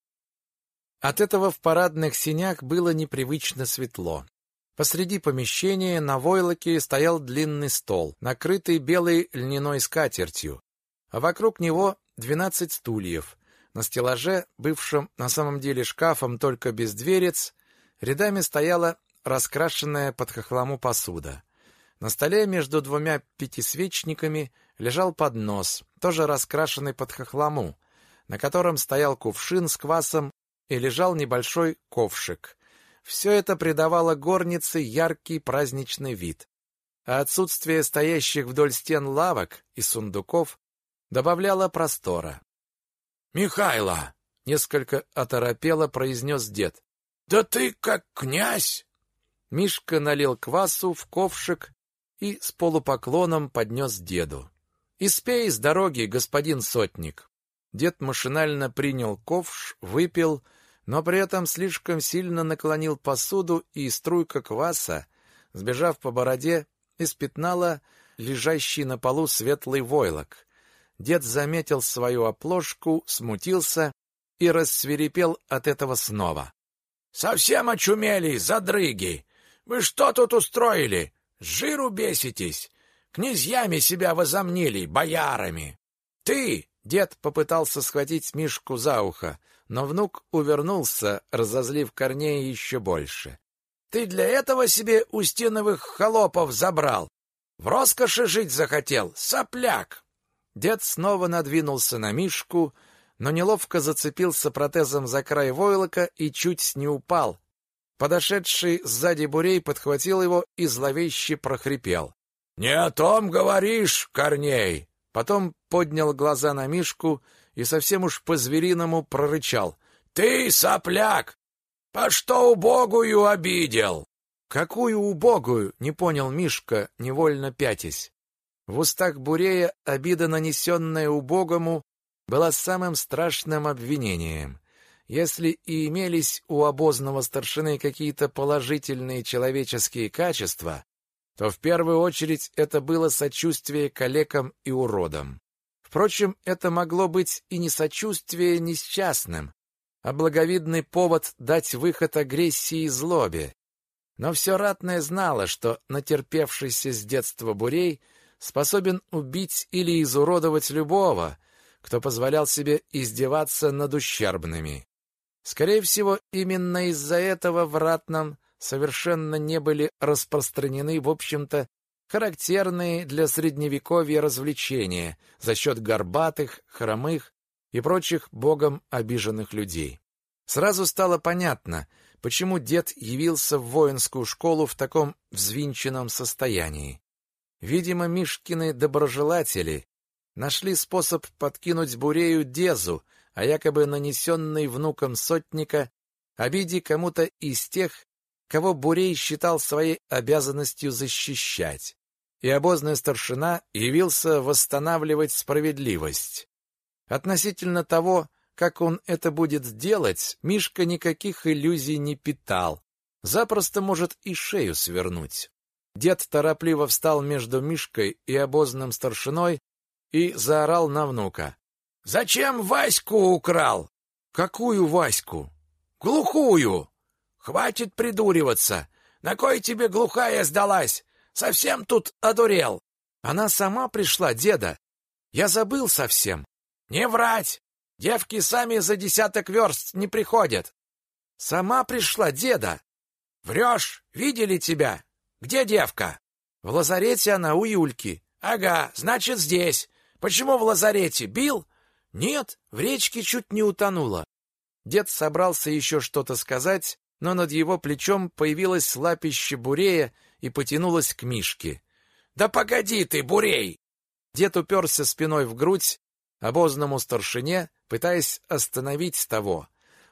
От этого в парадных синях было непривычно светло. Посреди помещения на войлоке стоял длинный стол, накрытый белой льняной скатертью, а вокруг него двенадцать стульев. На стеллаже, бывшем на самом деле шкафом только без дверец, рядами стояла раскрашенная под хохлому посуда. На столе между двумя пятисвечниками лежал поднос, тоже раскрашенный под хохлому, на котором стоял кувшин с квасом и лежал небольшой ковшик. Все это придавало горнице яркий праздничный вид. А отсутствие стоящих вдоль стен лавок и сундуков добавляло простора. «Михайло!» — несколько оторопело произнес дед. «Да ты как князь!» Мишка налил квасу в ковшик и с полупоклоном поднес деду. «Испей с дороги, господин сотник!» Дед машинально принял ковш, выпил, но при этом слишком сильно наклонил посуду, и струйка кваса, сбежав по бороде, испятнала лежащий на полу светлый войлок. Дед заметил свою оплошку, смутился и рассверепел от этого снова. «Совсем очумели, задрыги! Вы что тут устроили? С жиру беситесь? Князьями себя возомнили, боярами! Ты!» Дед попытался схватить Мишку за ухо, но внук увернулся, разозлив Корнея еще больше. «Ты для этого себе Устиновых холопов забрал? В роскоши жить захотел, сопляк!» Дед снова надвинулся на Мишку, но неловко зацепился протезом за край войлока и чуть не упал. Подошедший сзади Бурей подхватил его и зловеще прохрипел. «Не о том говоришь, Корней!» Потом поднял глаза на Мишку и совсем уж по-звериному прорычал. «Ты, сопляк! По что убогую обидел?» «Какую убогую?» — не понял Мишка, невольно пятясь. В устах Бурея обида, нанесенная убогому, была самым страшным обвинением. Если и имелись у обозного старшины какие-то положительные человеческие качества, то в первую очередь это было сочувствие калекам и уродам. Впрочем, это могло быть и не сочувствие несчастным, а благовидный повод дать выход агрессии и злобе. Но все ратное знало, что натерпевшийся с детства бурей способен убить или изуродовать любого, кто позволял себе издеваться над ущербными. Скорее всего, именно из-за этого в ратном совершенно не были распространены, в общем-то, характерные для средневековья развлечения за счет горбатых, хромых и прочих богом обиженных людей. Сразу стало понятно, почему дед явился в воинскую школу в таком взвинченном состоянии. Видимо, Мишкины доброжелатели нашли способ подкинуть Бурею Дезу, а якобы нанесенной внуком сотника, обиде кому-то из тех, кого Бурей считал своей обязанностью защищать и обозный старшина явился восстанавливать справедливость. Относительно того, как он это будет делать, Мишка никаких иллюзий не питал. Запросто может и шею свернуть. Дед торопливо встал между Мишкой и обозным старшиной и заорал на внука. «Зачем Ваську украл?» «Какую Ваську?» «Глухую!» «Хватит придуриваться! На кой тебе глухая сдалась? Совсем тут одурел. Она сама пришла, деда. Я забыл совсем. Не врать. Девки сами за десяток верст не приходят. Сама пришла, деда. Врешь, видели тебя. Где девка? В лазарете она у Юльки. Ага, значит, здесь. Почему в лазарете? Бил? Нет, в речке чуть не утонула. Дед собрался еще что-то сказать, но над его плечом появилось лапище Бурея и потянулось к Мишке. «Да погоди ты, Бурей!» Дед уперся спиной в грудь обозному старшине, пытаясь остановить того.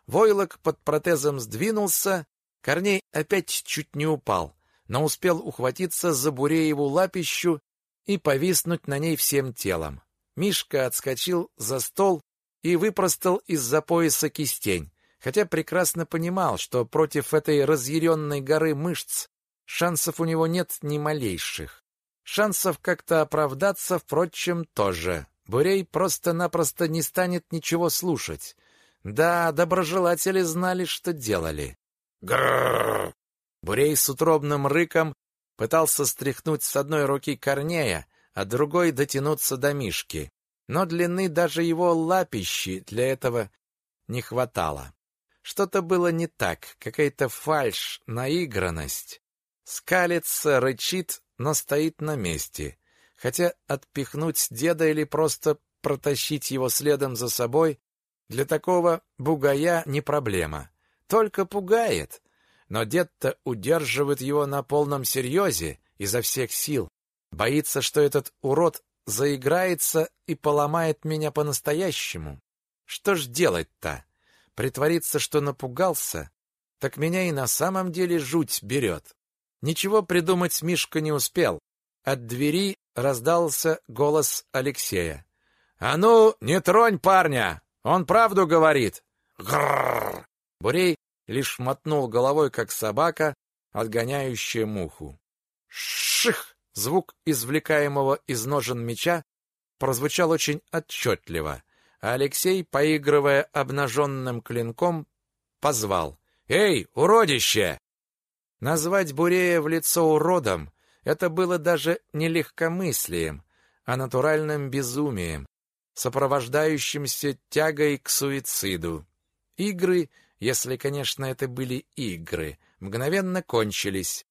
Войлок под протезом сдвинулся, Корней опять чуть не упал, но успел ухватиться за Бурееву лапищу и повиснуть на ней всем телом. Мишка отскочил за стол и выпростал из-за пояса кистень, хотя прекрасно понимал, что против этой разъяренной горы мышц шансов у него нет ни малейших. Шансов как-то оправдаться, впрочем, тоже. Бурей просто-напросто не станет ничего слушать. Да, доброжелатели знали, что делали. Грррр! Бурей с утробным рыком пытался стряхнуть с одной руки Корнея, а другой дотянуться до Мишки. Но длины даже его лапищи для этого не хватало. Что-то было не так, какая-то фальшь, наигранность. Скалится, рычит, но стоит на месте. Хотя отпихнуть деда или просто протащить его следом за собой для такого бугая не проблема. Только пугает. Но дед-то удерживает его на полном серьезе изо всех сил. Боится, что этот урод заиграется и поломает меня по-настоящему. Что ж делать-то? Притвориться, что напугался? Так меня и на самом деле жуть берет. Ничего придумать Мишка не успел. От двери раздался голос Алексея. «А ну, не тронь парня! Он правду говорит!» Грррр! Бурей лишь мотнул головой, как собака, отгоняющая муху. Ших! Звук извлекаемого из ножен меча прозвучал очень отчетливо, а Алексей, поигрывая обнаженным клинком, позвал. «Эй, уродище!» Назвать Бурея в лицо уродом — это было даже не легкомыслием, а натуральным безумием, сопровождающимся тягой к суициду. Игры, если, конечно, это были игры, мгновенно кончились.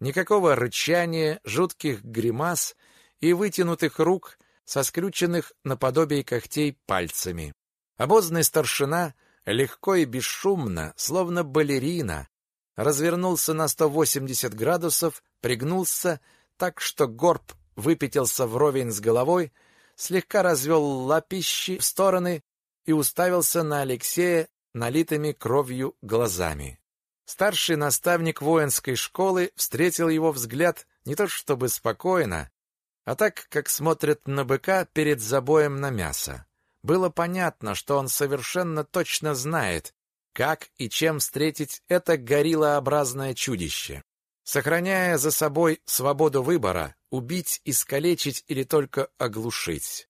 Никакого рычания, жутких гримас и вытянутых рук, со скрюченных наподобие когтей пальцами. Обозный старшина легко и бесшумно, словно балерина, развернулся на 180 градусов, пригнулся так, что горб выпятился вровень с головой, слегка развел лапищи в стороны и уставился на Алексея налитыми кровью глазами. Старший наставник воинской школы встретил его взгляд не то чтобы спокойно, а так, как смотрят на быка перед забоем на мясо. Было понятно, что он совершенно точно знает, как и чем встретить это гориллообразное чудище. Сохраняя за собой свободу выбора, убить, искалечить или только оглушить.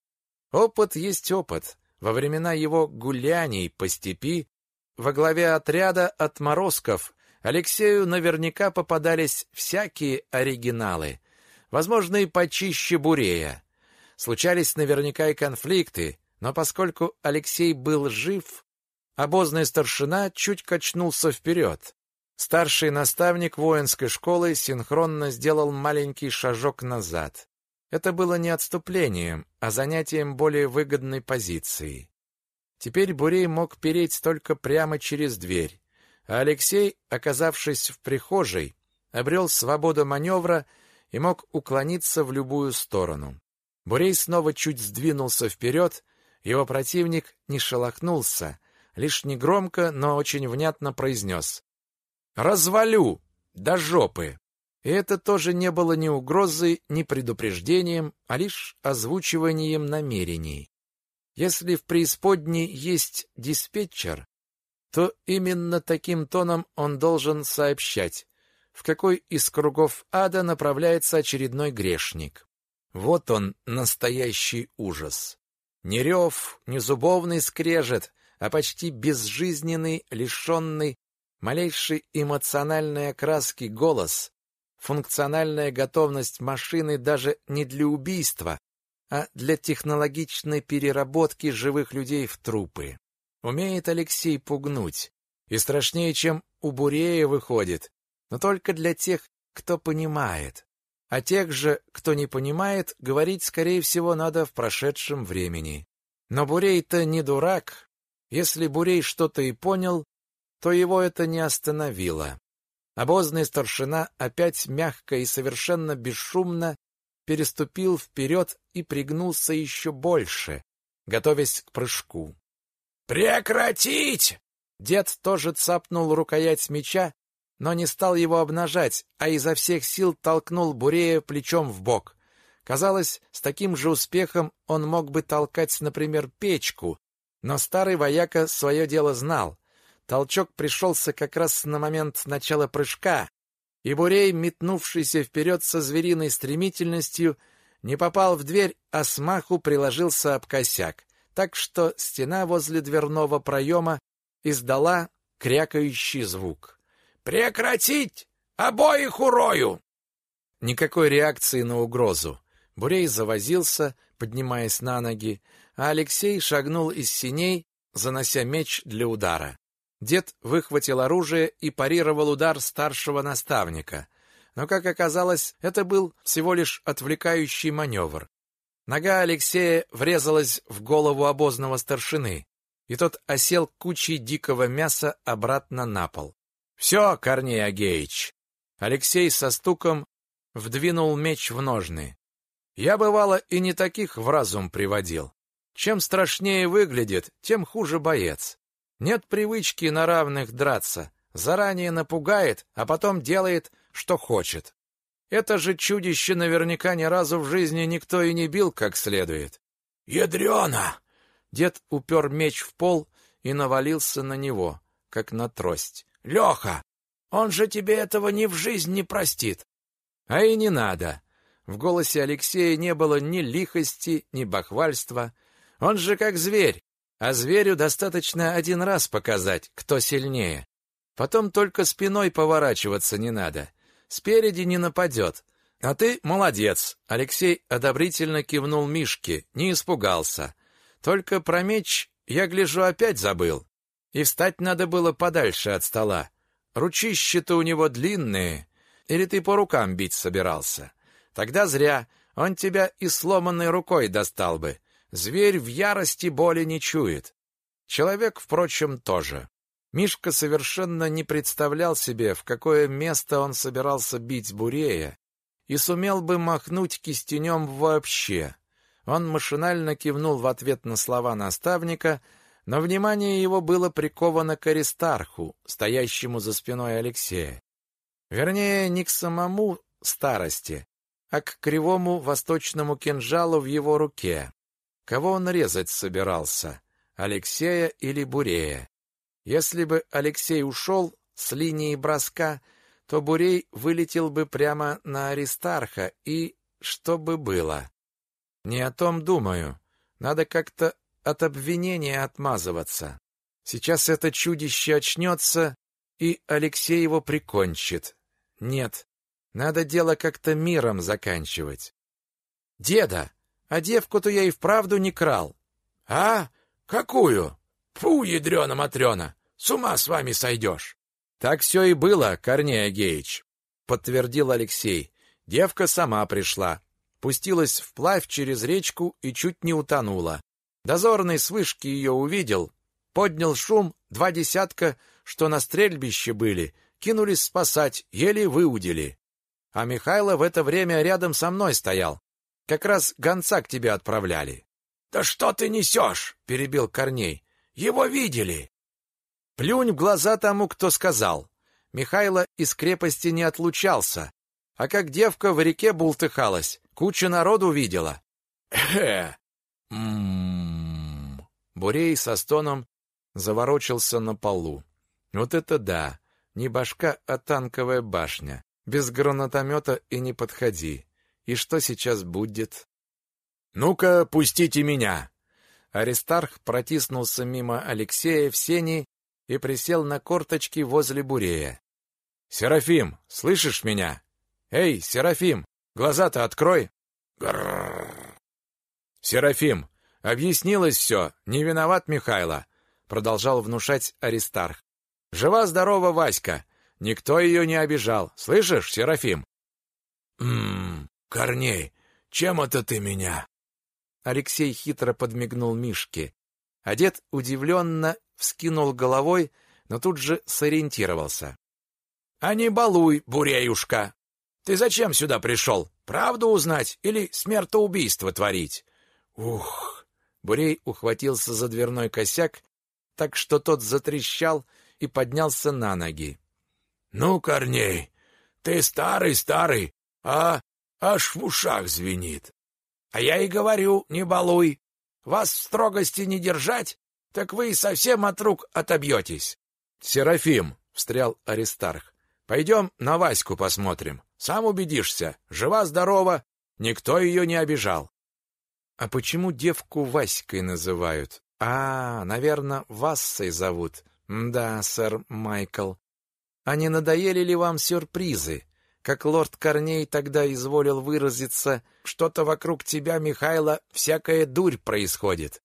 Опыт есть опыт. Во времена его гуляний по степи во главе отряда отморозков Алексею наверняка попадались всякие оригиналы, возможно, и почище Бурея. Случались наверняка и конфликты, но поскольку Алексей был жив, Обозный старшина чуть качнулся вперед. Старший наставник воинской школы синхронно сделал маленький шажок назад. Это было не отступлением, а занятием более выгодной позиции. Теперь Бурей мог переть только прямо через дверь, а Алексей, оказавшись в прихожей, обрел свободу маневра и мог уклониться в любую сторону. Бурей снова чуть сдвинулся вперед, его противник не шелохнулся, лишь негромко, но очень внятно произнес «Развалю! До жопы!» И это тоже не было ни угрозой, ни предупреждением, а лишь озвучиванием намерений. Если в преисподней есть диспетчер, то именно таким тоном он должен сообщать, в какой из кругов ада направляется очередной грешник. Вот он, настоящий ужас. Ни рев, ни зубовный скрежет, а почти безжизненный, лишенный малейшей эмоциональной окраски голос, функциональная готовность машины даже не для убийства, а для технологичной переработки живых людей в трупы. Умеет Алексей пугнуть. И страшнее, чем у Бурея выходит, но только для тех, кто понимает. А тех же, кто не понимает, говорить, скорее всего, надо в прошедшем времени. Но Бурей-то не дурак. Если Бурей что-то и понял, то его это не остановило. Обозный старшина опять мягко и совершенно бесшумно переступил вперед и пригнулся еще больше, готовясь к прыжку. «Прекратить!» Дед тоже цапнул рукоять меча, но не стал его обнажать, а изо всех сил толкнул Бурея плечом в бок. Казалось, с таким же успехом он мог бы толкать, например, печку, но старый вояка свое дело знал. Толчок пришелся как раз на момент начала прыжка, и Бурей, метнувшийся вперед со звериной стремительностью, не попал в дверь, а смаху приложился об косяк, так что стена возле дверного проема издала крякающий звук. «Прекратить! Обоих урою!» Никакой реакции на угрозу. Бурей завозился, поднимаясь на ноги, а Алексей шагнул из синей, занося меч для удара. Дед выхватил оружие и парировал удар старшего наставника. Но, как оказалось, это был всего лишь отвлекающий маневр. Нога Алексея врезалась в голову обозного старшины, и тот осел кучей дикого мяса обратно на пол. «Все, Корней Агеич!» Алексей со стуком вдвинул меч в ножны. «Я, бывало, и не таких в разум приводил. Чем страшнее выглядит, тем хуже боец. Нет привычки на равных драться. Заранее напугает, а потом делает, что хочет. Это же чудище наверняка ни разу в жизни никто и не бил как следует. «Ядрена!» Дед упер меч в пол и навалился на него, как на трость. «Леха, он же тебе этого ни в жизнь не простит!» «А и не надо!» В голосе Алексея не было ни лихости, ни бахвальства. Он же как зверь, а зверю достаточно один раз показать, кто сильнее. Потом только спиной поворачиваться не надо. Спереди не нападет. А ты молодец. Алексей одобрительно кивнул Мишке, не испугался. Только про меч я гляжу опять забыл. И встать надо было подальше от стола. Ручища-то у него длинные. Или ты по рукам бить собирался? Тогда зря. Он тебя и сломанной рукой достал бы. Зверь в ярости боли не чует. Человек, впрочем, тоже. Мишка совершенно не представлял себе, в какое место он собирался бить Бурея, и сумел бы махнуть кистенем вообще. Он машинально кивнул в ответ на слова наставника, но внимание его было приковано к Аристарху, стоящему за спиной Алексея. Вернее, не к самому старости, а к кривому восточному кинжалу в его руке. Кого он резать собирался? Алексея или Бурея? Если бы Алексей ушел с линии броска, то Бурей вылетел бы прямо на Аристарха, и что бы было? Не о том думаю. Надо как-то от обвинения отмазываться. Сейчас это чудище очнется, и Алексей его прикончит. Нет, надо дело как-то миром заканчивать. Деда, а девку-то я и вправду не крал. А? Какую? Фу, ядрена-матрена! С ума с вами сойдешь!» «Так все и было, Корней Агеич», — подтвердил Алексей. Девка сама пришла. Пустилась вплавь через речку и чуть не утонула. Дозорный с вышки ее увидел, поднял шум, два десятка, что на стрельбище были, кинулись спасать, еле выудили. А Михайло в это время рядом со мной стоял, как раз гонца к тебе отправляли. Да что ты несешь? перебил Корней. Его видели. Плюнь в глаза тому, кто сказал. Михайло из крепости не отлучался, а как девка в реке бултыхалась, куча народу видела. Э. М-м. Бурей со стоном заворочился на полу. Вот это да, не башка, а танковая башня. Без гранатомета и не подходи. И что сейчас будет? Ну-ка, пустите меня. Аристарх протиснулся мимо Алексея в сени и присел на корточки возле Бурея. Серафим, слышишь меня? Эй, Серафим, глаза-то открой. Грррр. Серафим, объяснилось все, не виноват Михайло, продолжал внушать Аристарх. Жива-здорова Васька, никто ее не обижал. Слышишь, Серафим? Мм, Корней, чем это ты меня? Алексей хитро подмигнул Мишке. А дед удивленно вскинул головой, но тут же сориентировался. А не балуй, буреюшка. Ты зачем сюда пришел? Правду узнать или смертоубийство творить? Ух! Бурей ухватился за дверной косяк, так что тот затрещал и поднялся на ноги. Ну, Корней, ты старый-старый, а аж в ушах звенит. А я и говорю, не балуй. Вас в строгости не держать, так вы и совсем от рук отобьетесь. Серафим, встрял Аристарх. Пойдем на Ваську посмотрим. Сам убедишься, жива-здорова, никто ее не обижал. А почему девку Васькой называют? А, наверное, Вассой зовут. Да, сэр Майкл. А не надоели ли вам сюрпризы? Как лорд Корней тогда изволил выразиться, что-то вокруг тебя, Михайло, всякая дурь происходит.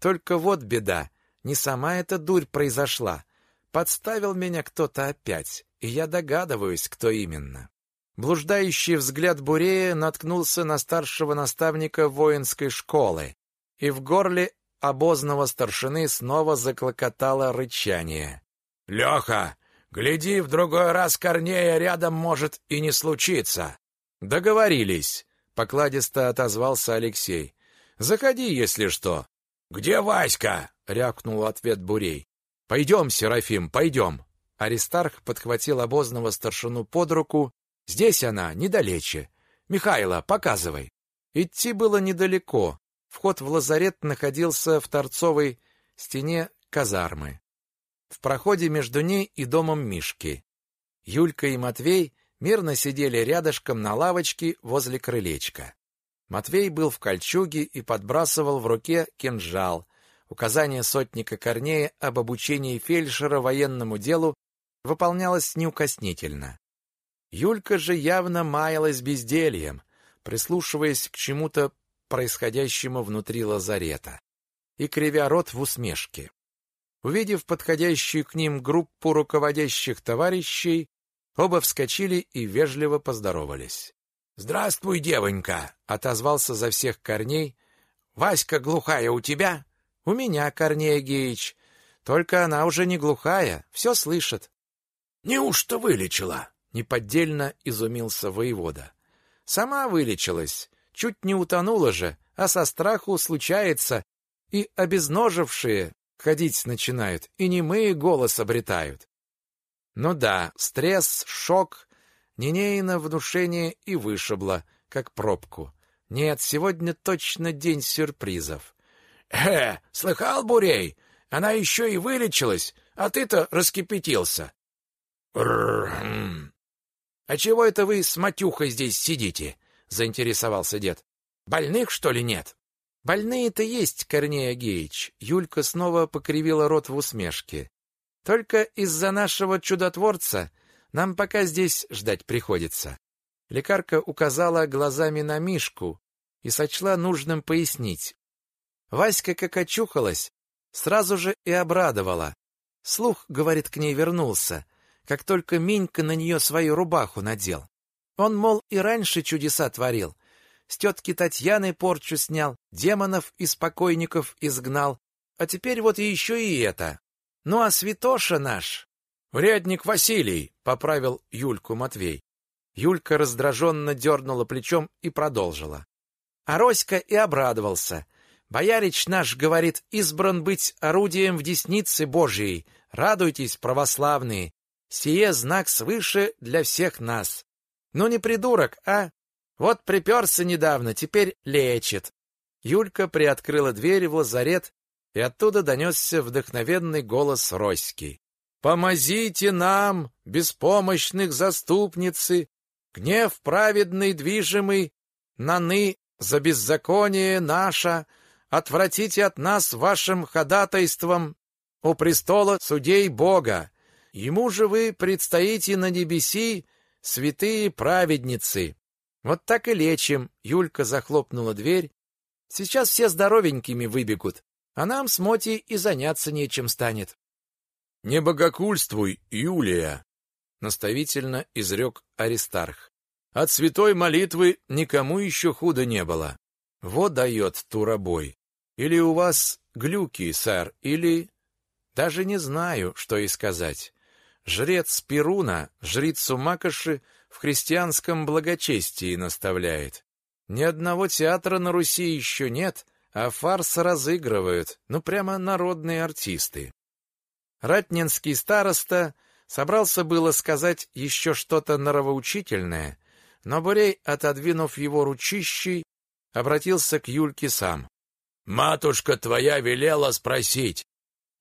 Только вот беда, не сама эта дурь произошла. Подставил меня кто-то опять и я догадываюсь, кто именно. Блуждающий взгляд Бурея наткнулся на старшего наставника воинской школы, и в горле обозного старшины снова заклокотало рычание. «Леха, гляди, в другой раз Корнея рядом может и не случиться!» «Договорились», — покладисто отозвался Алексей. «Заходи, если что». «Где Васька?» — рявкнул ответ Бурей. «Пойдем, Серафим, пойдем». Аристарх подхватил обозного старшину под руку. «Здесь она, недалече. Михайло, показывай». Идти было недалеко. Вход в лазарет находился в торцовой стене казармы. В проходе между ней и домом Мишки. Юлька и Матвей мирно сидели рядышком на лавочке возле крылечка. Матвей был в кольчуге и подбрасывал в руке кинжал. Указание сотника Корнея об обучении фельдшера военному делу выполнялось неукоснительно. Юлька же явно маялась бездельем, прислушиваясь к чему-то происходящему внутри лазарета и кривя рот в усмешке. Увидев подходящую к ним группу руководящих товарищей, оба вскочили и вежливо поздоровались. «Здравствуй, девонька!» — отозвался за всех Корней. «Васька глухая у тебя?» «У меня, Корней Геич. Только она уже не глухая, все слышит. Неужто вылечила? Неподдельно изумился воевода. Сама вылечилась, чуть не утонула же, а со страху случается, и обезножившие ходить начинают, и немые голос обретают. Ну да, стресс, шок, Нинейно внушение и вышибло, как пробку. Нет, сегодня точно день сюрпризов. «Э, слыхал, Бурей? Она еще и вылечилась, а ты-то раскипятился. «А чего это вы с матюхой здесь сидите?» — заинтересовался дед. «Больных, что ли, нет?» «Больные-то есть, Корней Агеич». Юлька снова покривила рот в усмешке. «Только из-за нашего чудотворца нам пока здесь ждать приходится». Лекарка указала глазами на Мишку и сочла нужным пояснить. Васька, как очухалась, сразу же и обрадовала. Слух, говорит, к ней вернулся — как только Минька на нее свою рубаху надел. Он, мол, и раньше чудеса творил. С тетки Татьяны порчу снял, демонов и спокойников изгнал. А теперь вот еще и это. Ну а святоша наш... «Урядник Василий!» — поправил Юльку Матвей. Юлька раздраженно дернула плечом и продолжила. А Роська и обрадовался. «Боярич наш, — говорит, — избран быть орудием в деснице Божией. Радуйтесь, православные, Сие знак свыше для всех нас. Ну не придурок, а? Вот приперся недавно, теперь лечит. Юлька приоткрыла дверь в лазарет, и оттуда донесся вдохновенный голос Роськи. «Помозите нам, беспомощных заступницы, гнев праведный движимый, наны за беззаконие наше, отвратите от нас вашим ходатайством у престола судей Бога, Ему же вы предстоите на небеси, святые праведницы. Вот так и лечим. Юлька захлопнула дверь Сейчас все здоровенькими выбегут, а нам с Моти и заняться нечем станет. Не богокульствуй, Юлия, наставительно изрек Аристарх. От святой молитвы никому еще худо не было. Вот дает турабой. Или у вас глюки, сэр, или... Даже не знаю, что и сказать. Жрец Перуна жрицу Макоши в христианском благочестии наставляет. Ни одного театра на Руси еще нет, а фарс разыгрывают, ну прямо народные артисты. Ратнинский староста собрался было сказать еще что-то норовоучительное, но Бурей, отодвинув его ручищей, обратился к Юльке сам. «Матушка твоя велела спросить,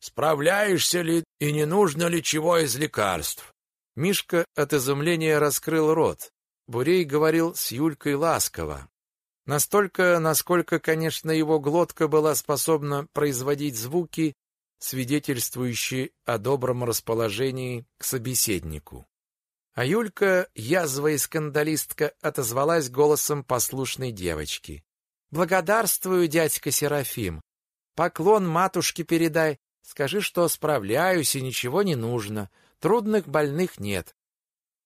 справляешься ли и не нужно ли чего из лекарств?» Мишка от изумления раскрыл рот. Бурей говорил с Юлькой ласково. Настолько, насколько, конечно, его глотка была способна производить звуки, свидетельствующие о добром расположении к собеседнику. А Юлька, язва и скандалистка, отозвалась голосом послушной девочки. «Благодарствую, дядька Серафим. Поклон матушке передай. Скажи, что справляюсь и ничего не нужно. Трудных больных нет.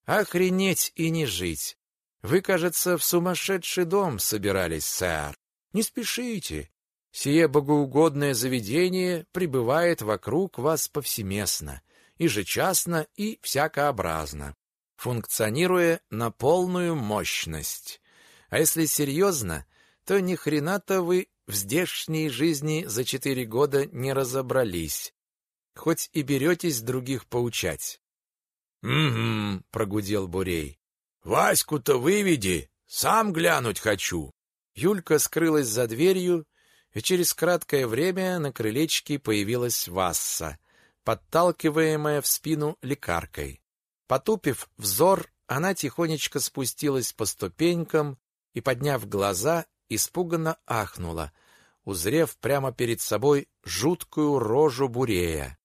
Охренеть и не жить. Вы, кажется, в сумасшедший дом собирались, сэр. Не спешите. Сие богоугодное заведение пребывает вокруг вас повсеместно, ежечасно и всякообразно, функционируя на полную мощность. А если серьезно, то ни хрена-то вы в здешней жизни за четыре года не разобрались, хоть и беретесь других поучать. «Угу», — прогудел Бурей. Ваську-то выведи, сам глянуть хочу. Юлька скрылась за дверью, и через краткое время на крылечке появилась Васса, подталкиваемая в спину лекаркой. Потупив взор, она тихонечко спустилась по ступенькам и, подняв глаза, испуганно ахнула, узрев прямо перед собой жуткую рожу бурея.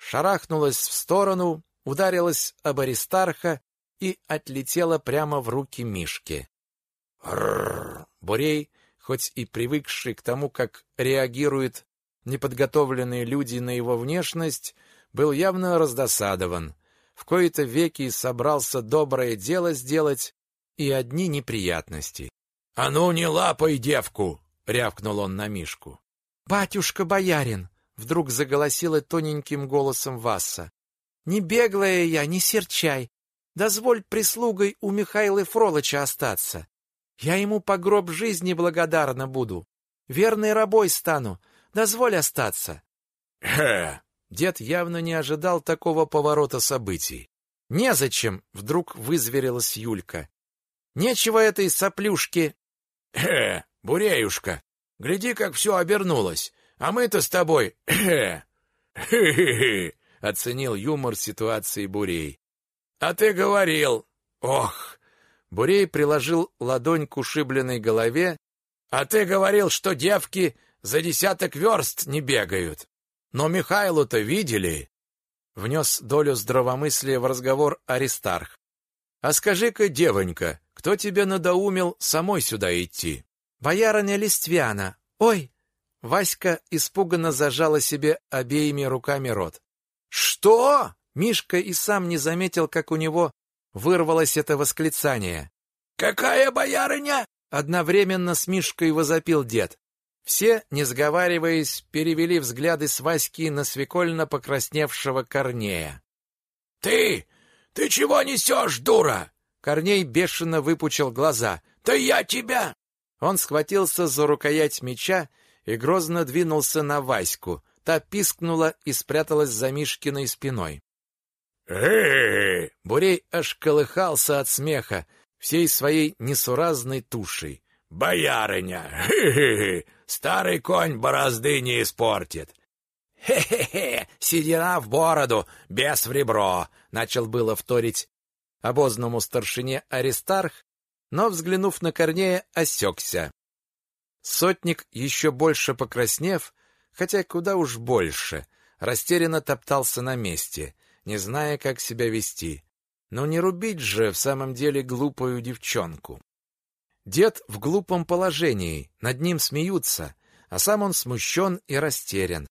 Шарахнулась в сторону, ударилась об Аристарха и отлетела прямо в руки Мишки. Рррр! Бурей, хоть и привыкший к тому, как реагируют неподготовленные люди на его внешность, был явно раздосадован. В кои-то веки собрался доброе дело сделать и одни неприятности. — А ну не лапай девку! — рявкнул он на Мишку. — Батюшка-боярин! — вдруг заголосила тоненьким голосом Васса. — Не беглая я, не серчай, Дозволь прислугой у Михаила Фролыча остаться. Я ему по гроб жизни благодарна буду. Верной рабой стану. Дозволь остаться. Хе! Дед явно не ожидал такого поворота событий. Незачем, вдруг вызверилась Юлька. Нечего этой соплюшке. Хе, буреюшка, гляди, как все обернулось. А мы-то с тобой. Хе-хе-хе, <clears throat> <clears throat> оценил юмор ситуации Бурей. А ты говорил. Ох. Бурей приложил ладонь к ушибленной голове. А ты говорил, что девки за десяток верст не бегают. Но Михайлу-то видели. Внес долю здравомыслия в разговор Аристарх. А скажи-ка, девонька, кто тебе надоумил самой сюда идти? Боярыня Листвяна. Ой! Васька испуганно зажала себе обеими руками рот. Что? Мишка и сам не заметил, как у него вырвалось это восклицание. «Какая боярыня?» Одновременно с Мишкой возопил дед. Все, не сговариваясь, перевели взгляды с Васьки на свекольно покрасневшего Корнея. «Ты! Ты чего несешь, дура?» Корней бешено выпучил глаза. «Да я тебя!» Он схватился за рукоять меча и грозно двинулся на Ваську. Та пискнула и спряталась за Мишкиной спиной. э Бурей аж колыхался от смеха всей своей несуразной тушей. «Боярыня! Хе-хе-хе! Старый конь борозды не испортит!» «Хе-хе-хе! Седина в бороду, без в ребро!» — начал было вторить обозному старшине Аристарх, но, взглянув на Корнея, осекся. Сотник, еще больше покраснев, хотя куда уж больше, растерянно топтался на месте — не зная, как себя вести. Но не рубить же в самом деле глупую девчонку. Дед в глупом положении, над ним смеются, а сам он смущен и растерян.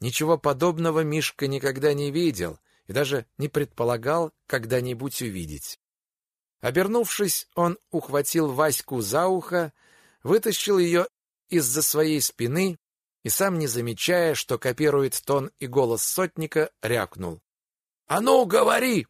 Ничего подобного Мишка никогда не видел и даже не предполагал когда-нибудь увидеть. Обернувшись, он ухватил Ваську за ухо, вытащил ее из-за своей спины и, сам не замечая, что копирует тон и голос сотника, рявкнул. — А ну, говори!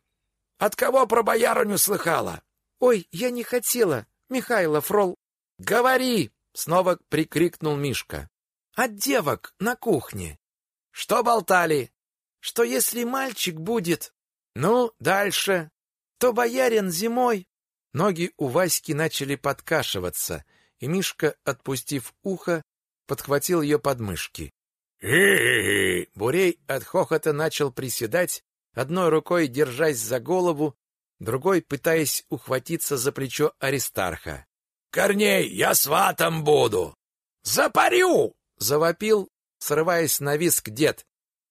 От кого про боярыню слыхала? — Ой, я не хотела, Михайло Фрол. — Говори! — снова прикрикнул Мишка. — От девок на кухне. — Что болтали? — Что если мальчик будет... Ну, дальше. То боярин зимой... Ноги у Васьки начали подкашиваться, и Мишка, отпустив ухо, подхватил ее подмышки. «Хе-хе-хе!» Бурей от хохота начал приседать, одной рукой держась за голову, другой пытаясь ухватиться за плечо Аристарха. «Корней, я сватом буду!» «Запарю!» — завопил, срываясь на виск дед.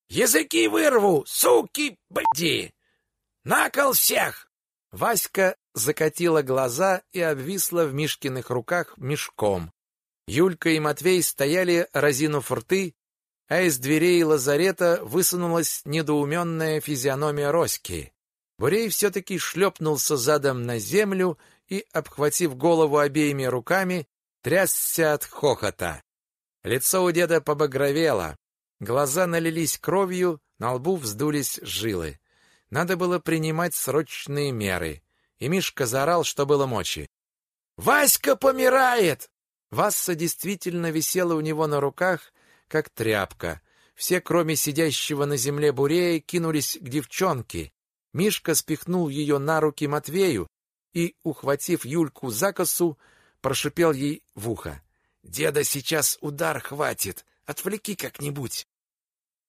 «Языки вырву, суки, бди! На кол всех!» Васька закатила глаза и обвисла в Мишкиных руках мешком. Юлька и Матвей стояли, разинув рты, а из дверей лазарета высунулась недоуменная физиономия Роськи. Бурей все-таки шлепнулся задом на землю и, обхватив голову обеими руками, трясся от хохота. Лицо у деда побагровело, глаза налились кровью, на лбу вздулись жилы. Надо было принимать срочные меры. И Мишка заорал, что было мочи. «Васька помирает!» Васса действительно висела у него на руках, как тряпка. Все, кроме сидящего на земле Бурея, кинулись к девчонке. Мишка спихнул ее на руки Матвею и, ухватив Юльку за косу, прошипел ей в ухо. «Деда сейчас удар хватит, отвлеки как-нибудь».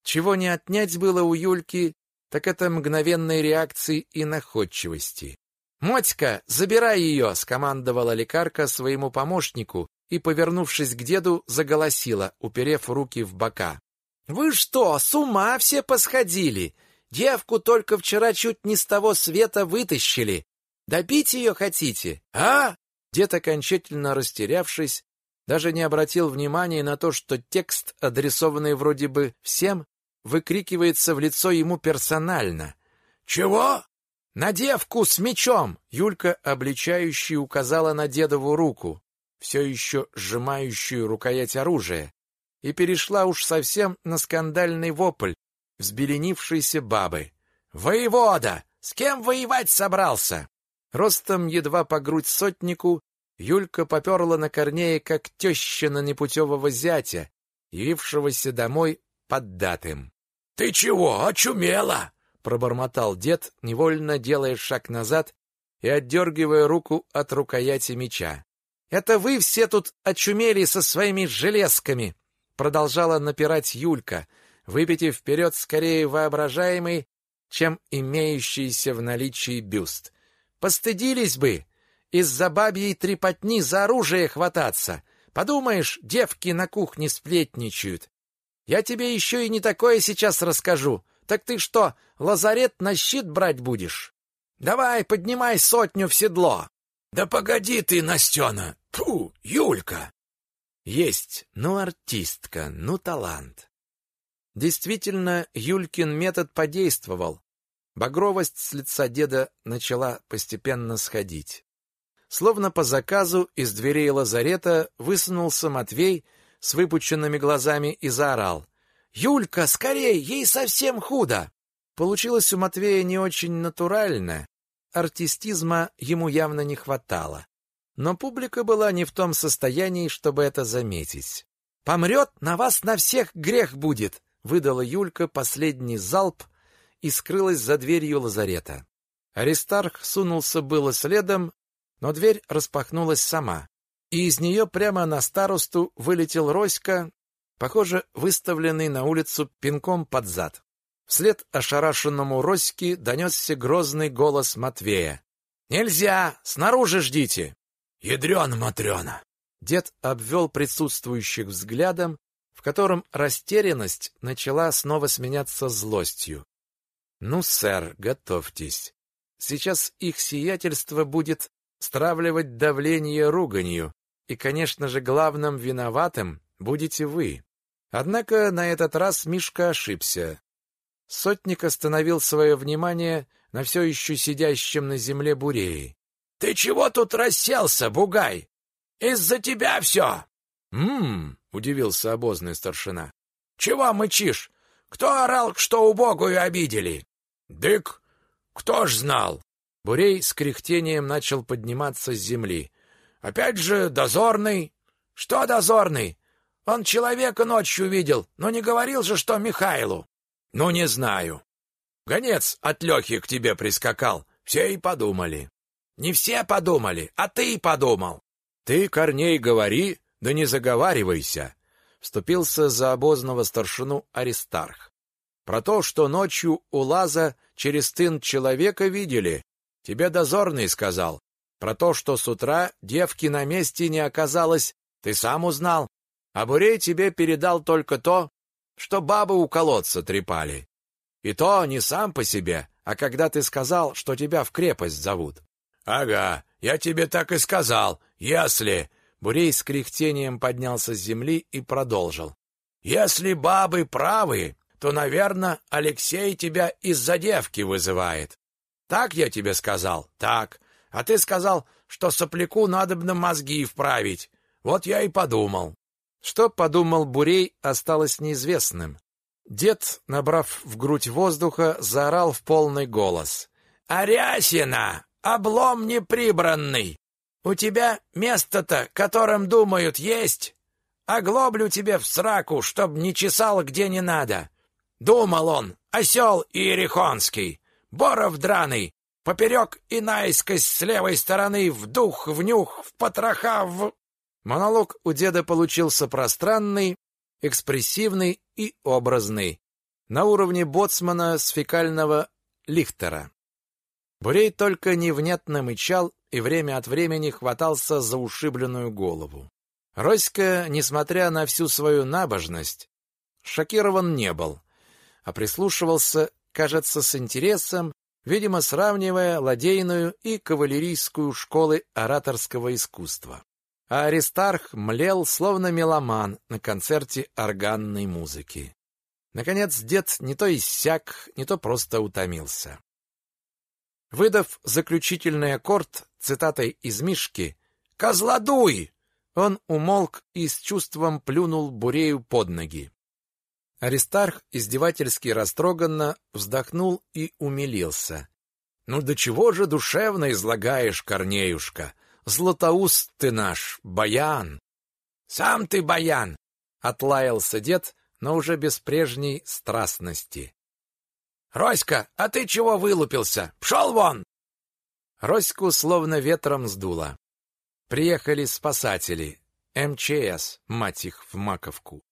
Чего не отнять было у Юльки, так это мгновенной реакции и находчивости. «Мотька, забирай ее!» — скомандовала лекарка своему помощнику и, повернувшись к деду, заголосила, уперев руки в бока. «Вы что, с ума все посходили? Девку только вчера чуть не с того света вытащили. Добить ее хотите, а?» Дед, окончательно растерявшись, даже не обратил внимания на то, что текст, адресованный вроде бы всем, выкрикивается в лицо ему персонально. «Чего?» «На девку с мечом!» Юлька, обличающий, указала на дедову руку все еще сжимающую рукоять оружия, и перешла уж совсем на скандальный вопль взбеленившейся бабы. «Воевода! С кем воевать собрался?» Ростом едва по грудь сотнику, Юлька поперла на Корнея, как теща на непутевого зятя, явившегося домой поддатым. — Ты чего, очумела? — пробормотал дед, невольно делая шаг назад и отдергивая руку от рукояти меча. Это вы все тут очумели со своими железками, продолжала напирать Юлька, выпитив вперед скорее воображаемый, чем имеющийся в наличии бюст. Постыдились бы из-за бабьей трепотни за оружие хвататься. Подумаешь, девки на кухне сплетничают. Я тебе еще и не такое сейчас расскажу. Так ты что, лазарет на щит брать будешь? Давай, поднимай сотню в седло. Да погоди ты, Настена! Фу, Юлька! Есть, ну артистка, ну талант. Действительно, Юлькин метод подействовал. Багровость с лица деда начала постепенно сходить. Словно по заказу из дверей лазарета высунулся Матвей с выпученными глазами и заорал. «Юлька, скорей, ей совсем худо!» Получилось у Матвея не очень натурально, артистизма ему явно не хватало. Но публика была не в том состоянии, чтобы это заметить. «Помрет, на вас на всех грех будет!» — выдала Юлька последний залп и скрылась за дверью лазарета. Аристарх сунулся было следом, но дверь распахнулась сама, и из нее прямо на старосту вылетел Роська, похоже, выставленный на улицу пинком под зад. Вслед ошарашенному Роське донесся грозный голос Матвея. «Нельзя! Снаружи ждите!» «Ядрена Матрена!» Дед обвел присутствующих взглядом, в котором растерянность начала снова сменяться злостью. «Ну, сэр, готовьтесь. Сейчас их сиятельство будет стравливать давление руганью, и, конечно же, главным виноватым будете вы. Однако на этот раз Мишка ошибся. Сотник остановил свое внимание на все еще сидящем на земле Бурее. — Ты чего тут расселся, бугай? Из-за тебя все! «М-м-м», удивился обозный старшина. «Чего мычишь? Кто орал, что убогую обидели?» «Дык, кто ж знал?» Бурей с кряхтением начал подниматься с земли. «Опять же дозорный?» «Что дозорный? Он человека ночью видел, но не говорил же, что Михайлу». «Ну, не знаю. Гонец от Лехи к тебе прискакал. Все и подумали». «Не все подумали, а ты подумал». «Ты, Корней, говори, да не заговаривайся», — вступился за обозного старшину Аристарх. «Про то, что ночью у Лаза через тын человека видели, тебе дозорный сказал. Про то, что с утра девки на месте не оказалось, ты сам узнал. А Бурей тебе передал только то, что бабы у колодца трепали. И то не сам по себе, а когда ты сказал, что тебя в крепость зовут. Ага, я тебе так и сказал. Если Бурей с кряхтением поднялся с земли и продолжил. «Если бабы правы, то, наверное, Алексей тебя из-за девки вызывает. Так я тебе сказал? Так. А ты сказал, что сопляку надобно мозги вправить. Вот я и подумал». Что подумал Бурей, осталось неизвестным. Дед, набрав в грудь воздуха, заорал в полный голос. «Арясина! Облом неприбранный! У тебя место-то, которым думают, есть. Оглоблю тебе в сраку, чтоб не чесал где не надо. Думал он, осел иерихонский, боров драный, поперек и наискось с левой стороны, в дух, в нюх, в потроха, в... Монолог у деда получился пространный, экспрессивный и образный, на уровне боцмана с фекального лихтера. Бурей только невнятно мычал и время от времени хватался за ушибленную голову. Роська, несмотря на всю свою набожность, шокирован не был, а прислушивался, кажется, с интересом, видимо, сравнивая ладейную и кавалерийскую школы ораторского искусства. А Аристарх млел, словно меломан на концерте органной музыки. Наконец дед не то иссяк, не то просто утомился. Выдав заключительный аккорд цитатой из Мишки «Козлодуй!» он умолк и с чувством плюнул Бурею под ноги. Аристарх издевательски растроганно вздохнул и умилился. «Ну до чего же душевно излагаешь, Корнеюшка? Златоуст ты наш, баян!» «Сам ты баян!» — отлаялся дед, но уже без прежней страстности. «Роська, а ты чего вылупился? Пшел вон!» Роську словно ветром сдуло. Приехали спасатели. МЧС, мать их, в Маковку.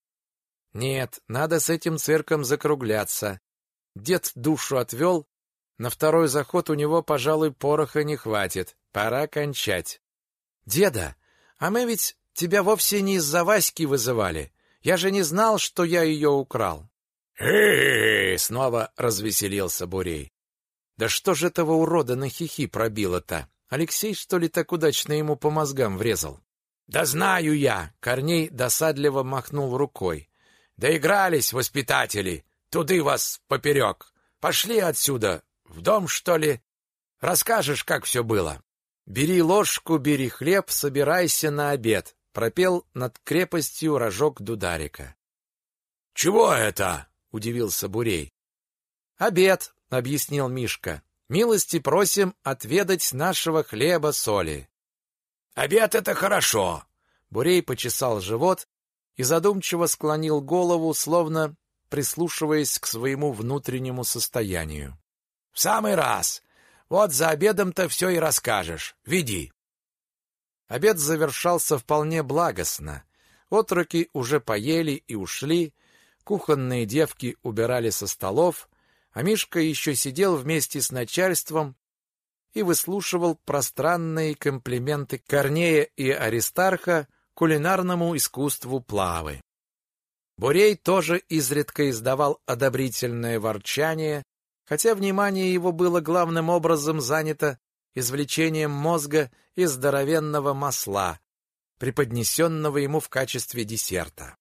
Нет, надо с этим цирком закругляться. Дед душу отвел. На второй заход у него, пожалуй, пороха не хватит. Пора кончать. Деда, а мы ведь тебя вовсе не из-за Васьки вызывали. Я же не знал, что я ее украл. Э, снова развеселился Бурей. Да что же этого урода на хихи пробило-то? Алексей, что ли, так удачно ему по мозгам врезал? Да знаю я, Корней досадливо махнул рукой. Доигрались воспитатели, туды вас поперек. Пошли отсюда, в дом, что ли? Расскажешь, как все было. Бери ложку, бери хлеб, собирайся на обед, пропел над крепостью рожок Дударика. Чего это? удивился Бурей. Обед, объяснил Мишка. Милости просим отведать нашего хлеба соли. Обед это хорошо. Бурей почесал живот и задумчиво склонил голову, словно прислушиваясь к своему внутреннему состоянию. В самый раз. Вот за обедом-то все и расскажешь. Веди. Обед завершался вполне благостно. Отроки уже поели и ушли, кухонные девки убирали со столов, а Мишка еще сидел вместе с начальством и выслушивал пространные комплименты Корнея и Аристарха кулинарному искусству плавы. Бурей тоже изредка издавал одобрительное ворчание, хотя внимание его было главным образом занято извлечением мозга из здоровенного масла, преподнесенного ему в качестве десерта.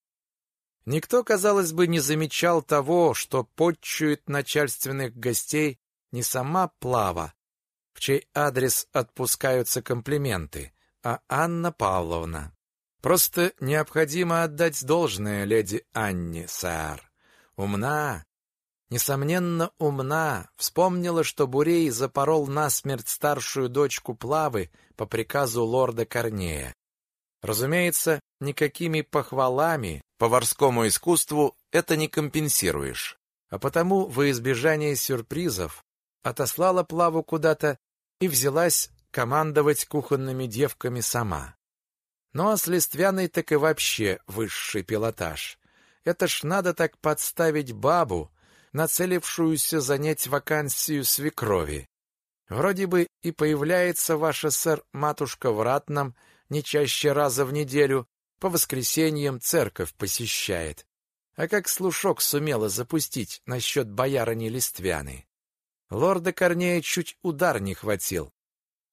Никто, казалось бы, не замечал того, что подчует начальственных гостей не сама Плава, в чей адрес отпускаются комплименты, а Анна Павловна. Просто необходимо отдать должное леди Анне, сэр. Умна, несомненно умна, вспомнила, что Бурей запорол насмерть старшую дочку Плавы по приказу лорда Корнея. Разумеется, никакими похвалами поварскому искусству это не компенсируешь. А потому, во избежание сюрпризов, отослала Плаву куда-то и взялась командовать кухонными девками сама. Ну а с Листвяной так и вообще высший пилотаж. Это ж надо так подставить бабу, нацелившуюся занять вакансию свекрови. Вроде бы и появляется ваша сэр-матушка в ратном не чаще раза в неделю, по воскресеньям церковь посещает. А как слушок сумела запустить насчет боярыни Листвяны? Лорда Корнея чуть удар не хватил.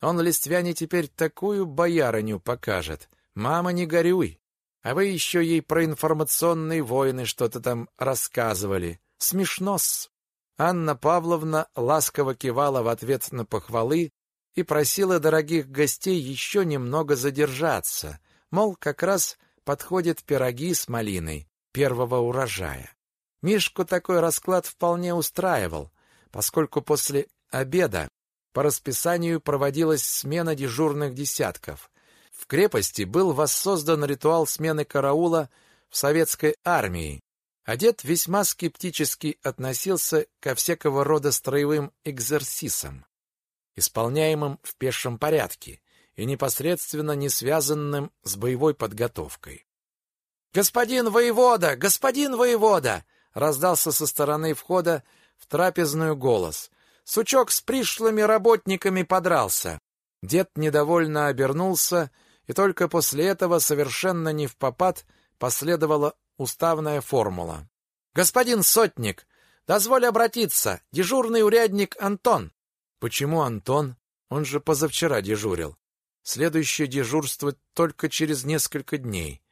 Он Листвяне теперь такую боярыню покажет. Мама, не горюй. А вы еще ей про информационные войны что-то там рассказывали. Смешно-с. Анна Павловна ласково кивала в ответ на похвалы и просила дорогих гостей еще немного задержаться, Мол, как раз подходят пироги с малиной первого урожая. Мишку такой расклад вполне устраивал, поскольку после обеда по расписанию проводилась смена дежурных десятков. В крепости был воссоздан ритуал смены караула в советской армии. Одет весьма скептически относился ко всякого рода строевым экзерсисам, исполняемым в пешем порядке, и непосредственно не связанным с боевой подготовкой. «Господин воевода! Господин воевода!» раздался со стороны входа в трапезную голос. «Сучок с пришлыми работниками подрался!» Дед недовольно обернулся, и только после этого совершенно не в попад последовала уставная формула. «Господин сотник, дозволь обратиться, дежурный урядник Антон». «Почему Антон? Он же позавчера дежурил». Следующее дежурство только через несколько дней.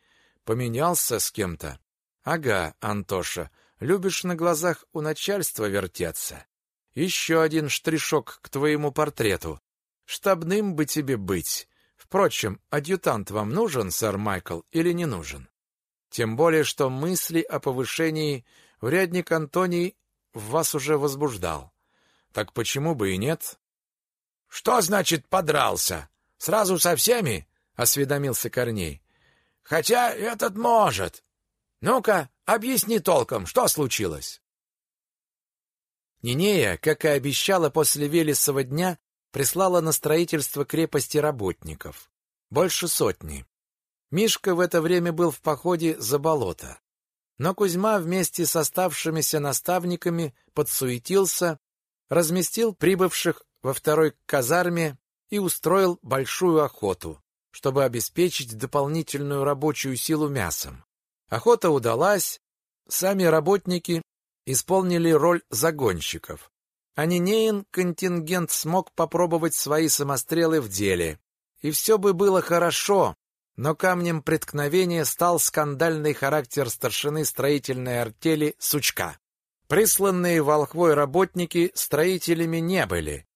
Поменялся с кем-то? Ага, Антоша, любишь на глазах у начальства вертеться. Еще один штришок к твоему портрету. Штабным бы тебе быть. Впрочем, адъютант вам нужен, сэр Майкл, или не нужен? Тем более, что мысли о повышении урядник Антоний в вас уже возбуждал. Так почему бы и нет? Что значит подрался? Сразу со всеми? осведомился Корней. Хотя этот может. Ну-ка, объясни толком, что случилось? Нинея, как и обещала после Велесова дня, прислала на строительство крепости работников. Больше сотни. Мишка в это время был в походе за болото. Но Кузьма вместе с оставшимися наставниками подсуетился, разместил прибывших во второй казарме и устроил большую охоту, чтобы обеспечить дополнительную рабочую силу мясом. Охота удалась, сами работники исполнили роль загонщиков. А Нинеин контингент смог попробовать свои самострелы в деле. И все бы было хорошо, но камнем преткновения стал скандальный характер старшины строительной артели Сучка. Присланные волхвой работники строителями не были,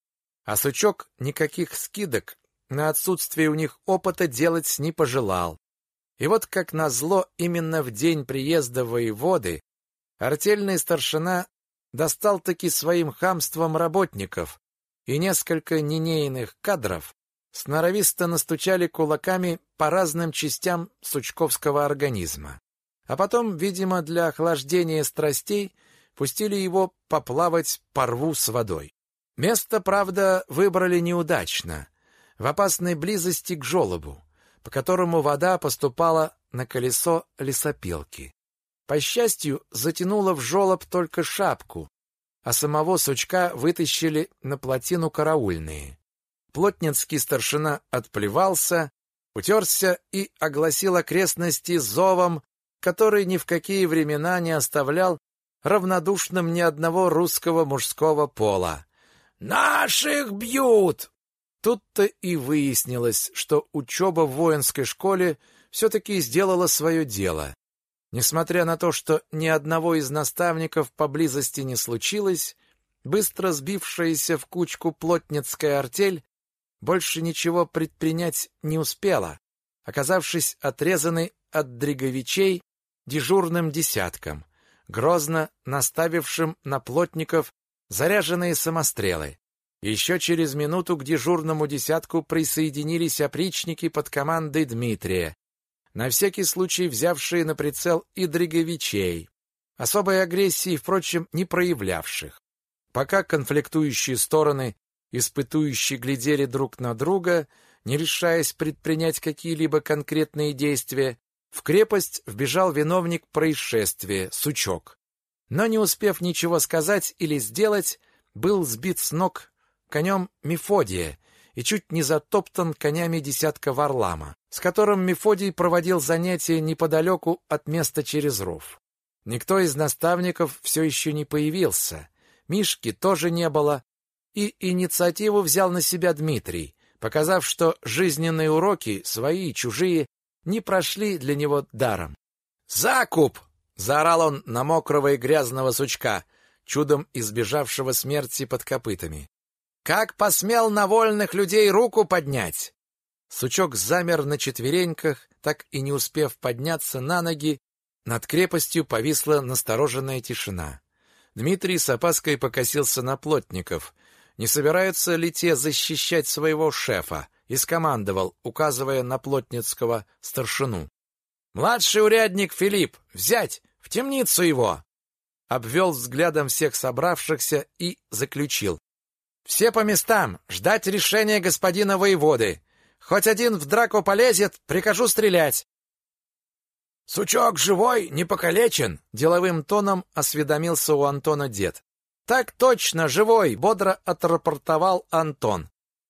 а Сучок никаких скидок на отсутствие у них опыта делать не пожелал. И вот как назло, именно в день приезда воеводы артельный старшина достал таки своим хамством работников, и несколько нинейных кадров сноровисто настучали кулаками по разным частям сучковского организма. А потом, видимо, для охлаждения страстей, пустили его поплавать по рву с водой. Место, правда, выбрали неудачно, в опасной близости к желобу, по которому вода поступала на колесо лесопилки. По счастью, затянуло в желоб только шапку, а самого сучка вытащили на плотину караульные. Плотницкий старшина отплевался, утерся и огласил окрестности зовом, который ни в какие времена не оставлял равнодушным ни одного русского мужского пола. «Наших бьют!» Тут-то и выяснилось, что учеба в воинской школе все-таки сделала свое дело. Несмотря на то, что ни одного из наставников поблизости не случилось, быстро сбившаяся в кучку плотницкая артель больше ничего предпринять не успела, оказавшись отрезанной от дриговичей дежурным десятком, грозно наставившим на плотников заряженные самострелы. Еще через минуту к дежурному десятку присоединились опричники под командой Дмитрия, на всякий случай взявшие на прицел и дриговичей, особой агрессии, впрочем, не проявлявших. Пока конфликтующие стороны испытующие глядели друг на друга, не решаясь предпринять какие-либо конкретные действия, в крепость вбежал виновник происшествия, Сучок. Но не успев ничего сказать или сделать, был сбит с ног конем Мефодия и чуть не затоптан конями десятка Варлама, с которым Мефодий проводил занятия неподалеку от места через ров. Никто из наставников все еще не появился, Мишки тоже не было, и инициативу взял на себя Дмитрий, показав, что жизненные уроки, свои и чужие, не прошли для него даром. «Закуп!» — заорал он на мокрого и грязного сучка, чудом избежавшего смерти под копытами. «Как посмел на вольных людей руку поднять?» Сучок замер на четвереньках, так и не успев подняться на ноги, над крепостью повисла настороженная тишина. Дмитрий с опаской покосился на плотников. Не собираются ли те защищать своего шефа? и скомандовал, указывая на плотницкого старшину. «Младший урядник Филипп, взять! В темницу его!» Обвел взглядом всех собравшихся и заключил. «Все по местам! Ждать решения господина воеводы! Хоть один в драку полезет, прикажу стрелять!» «Сучок живой, не покалечен!» — деловым тоном осведомился у Антона дед. «Так точно, живой!» — бодро отрапортовал Антон.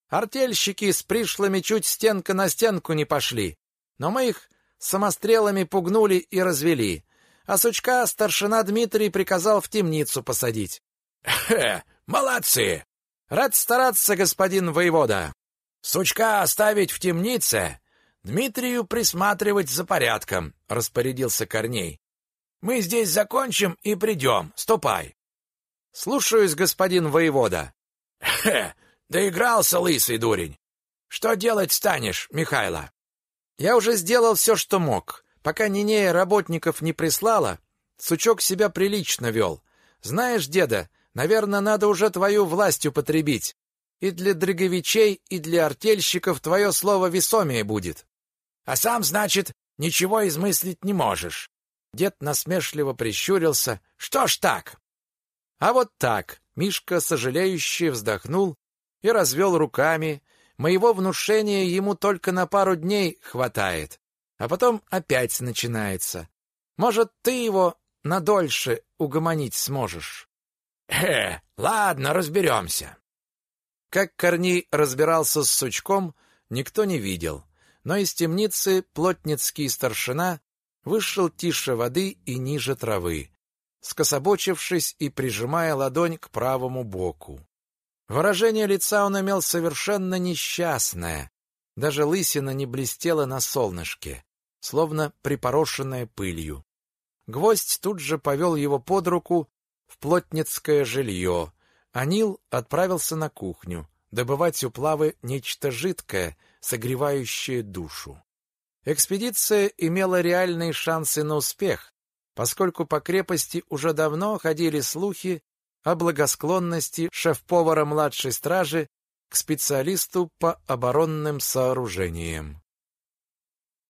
Артельщики с пришлыми чуть стенка на стенку не пошли, но мы их самострелами пугнули и развели. А сучка старшина Дмитрий приказал в темницу посадить. Хе, молодцы! Рад стараться, господин воевода. Сучка оставить в темнице, Дмитрию присматривать за порядком, распорядился Корней. Мы здесь закончим и придем. Ступай. Слушаюсь, господин воевода. Хе, Доигрался, лысый дурень. Что делать станешь, Михайло? Я уже сделал все, что мог. Пока Нинея работников не прислала, сучок себя прилично вел. Знаешь, деда, наверное, надо уже твою власть употребить. И для драговичей, и для артельщиков твое слово весомее будет. А сам, значит, ничего измыслить не можешь. Дед насмешливо прищурился. Что ж так? А вот так. Мишка, сожалеюще вздохнул и развел руками. Моего внушения ему только на пару дней хватает. А потом опять начинается. Может, ты его надольше угомонить сможешь? Э, ладно, разберемся. Как Корней разбирался с сучком, никто не видел. Но из темницы плотницкий старшина вышел тише воды и ниже травы, скособочившись и прижимая ладонь к правому боку. Выражение лица он имел совершенно несчастное. Даже лысина не блестела на солнышке, словно припорошенная пылью. Гвоздь тут же повел его под руку в плотницкое жилье, а Нил отправился на кухню добывать у плавы нечто жидкое, согревающее душу. Экспедиция имела реальные шансы на успех, поскольку по крепости уже давно ходили слухи о благосклонности шеф-повара младшей стражи к специалисту по оборонным сооружениям.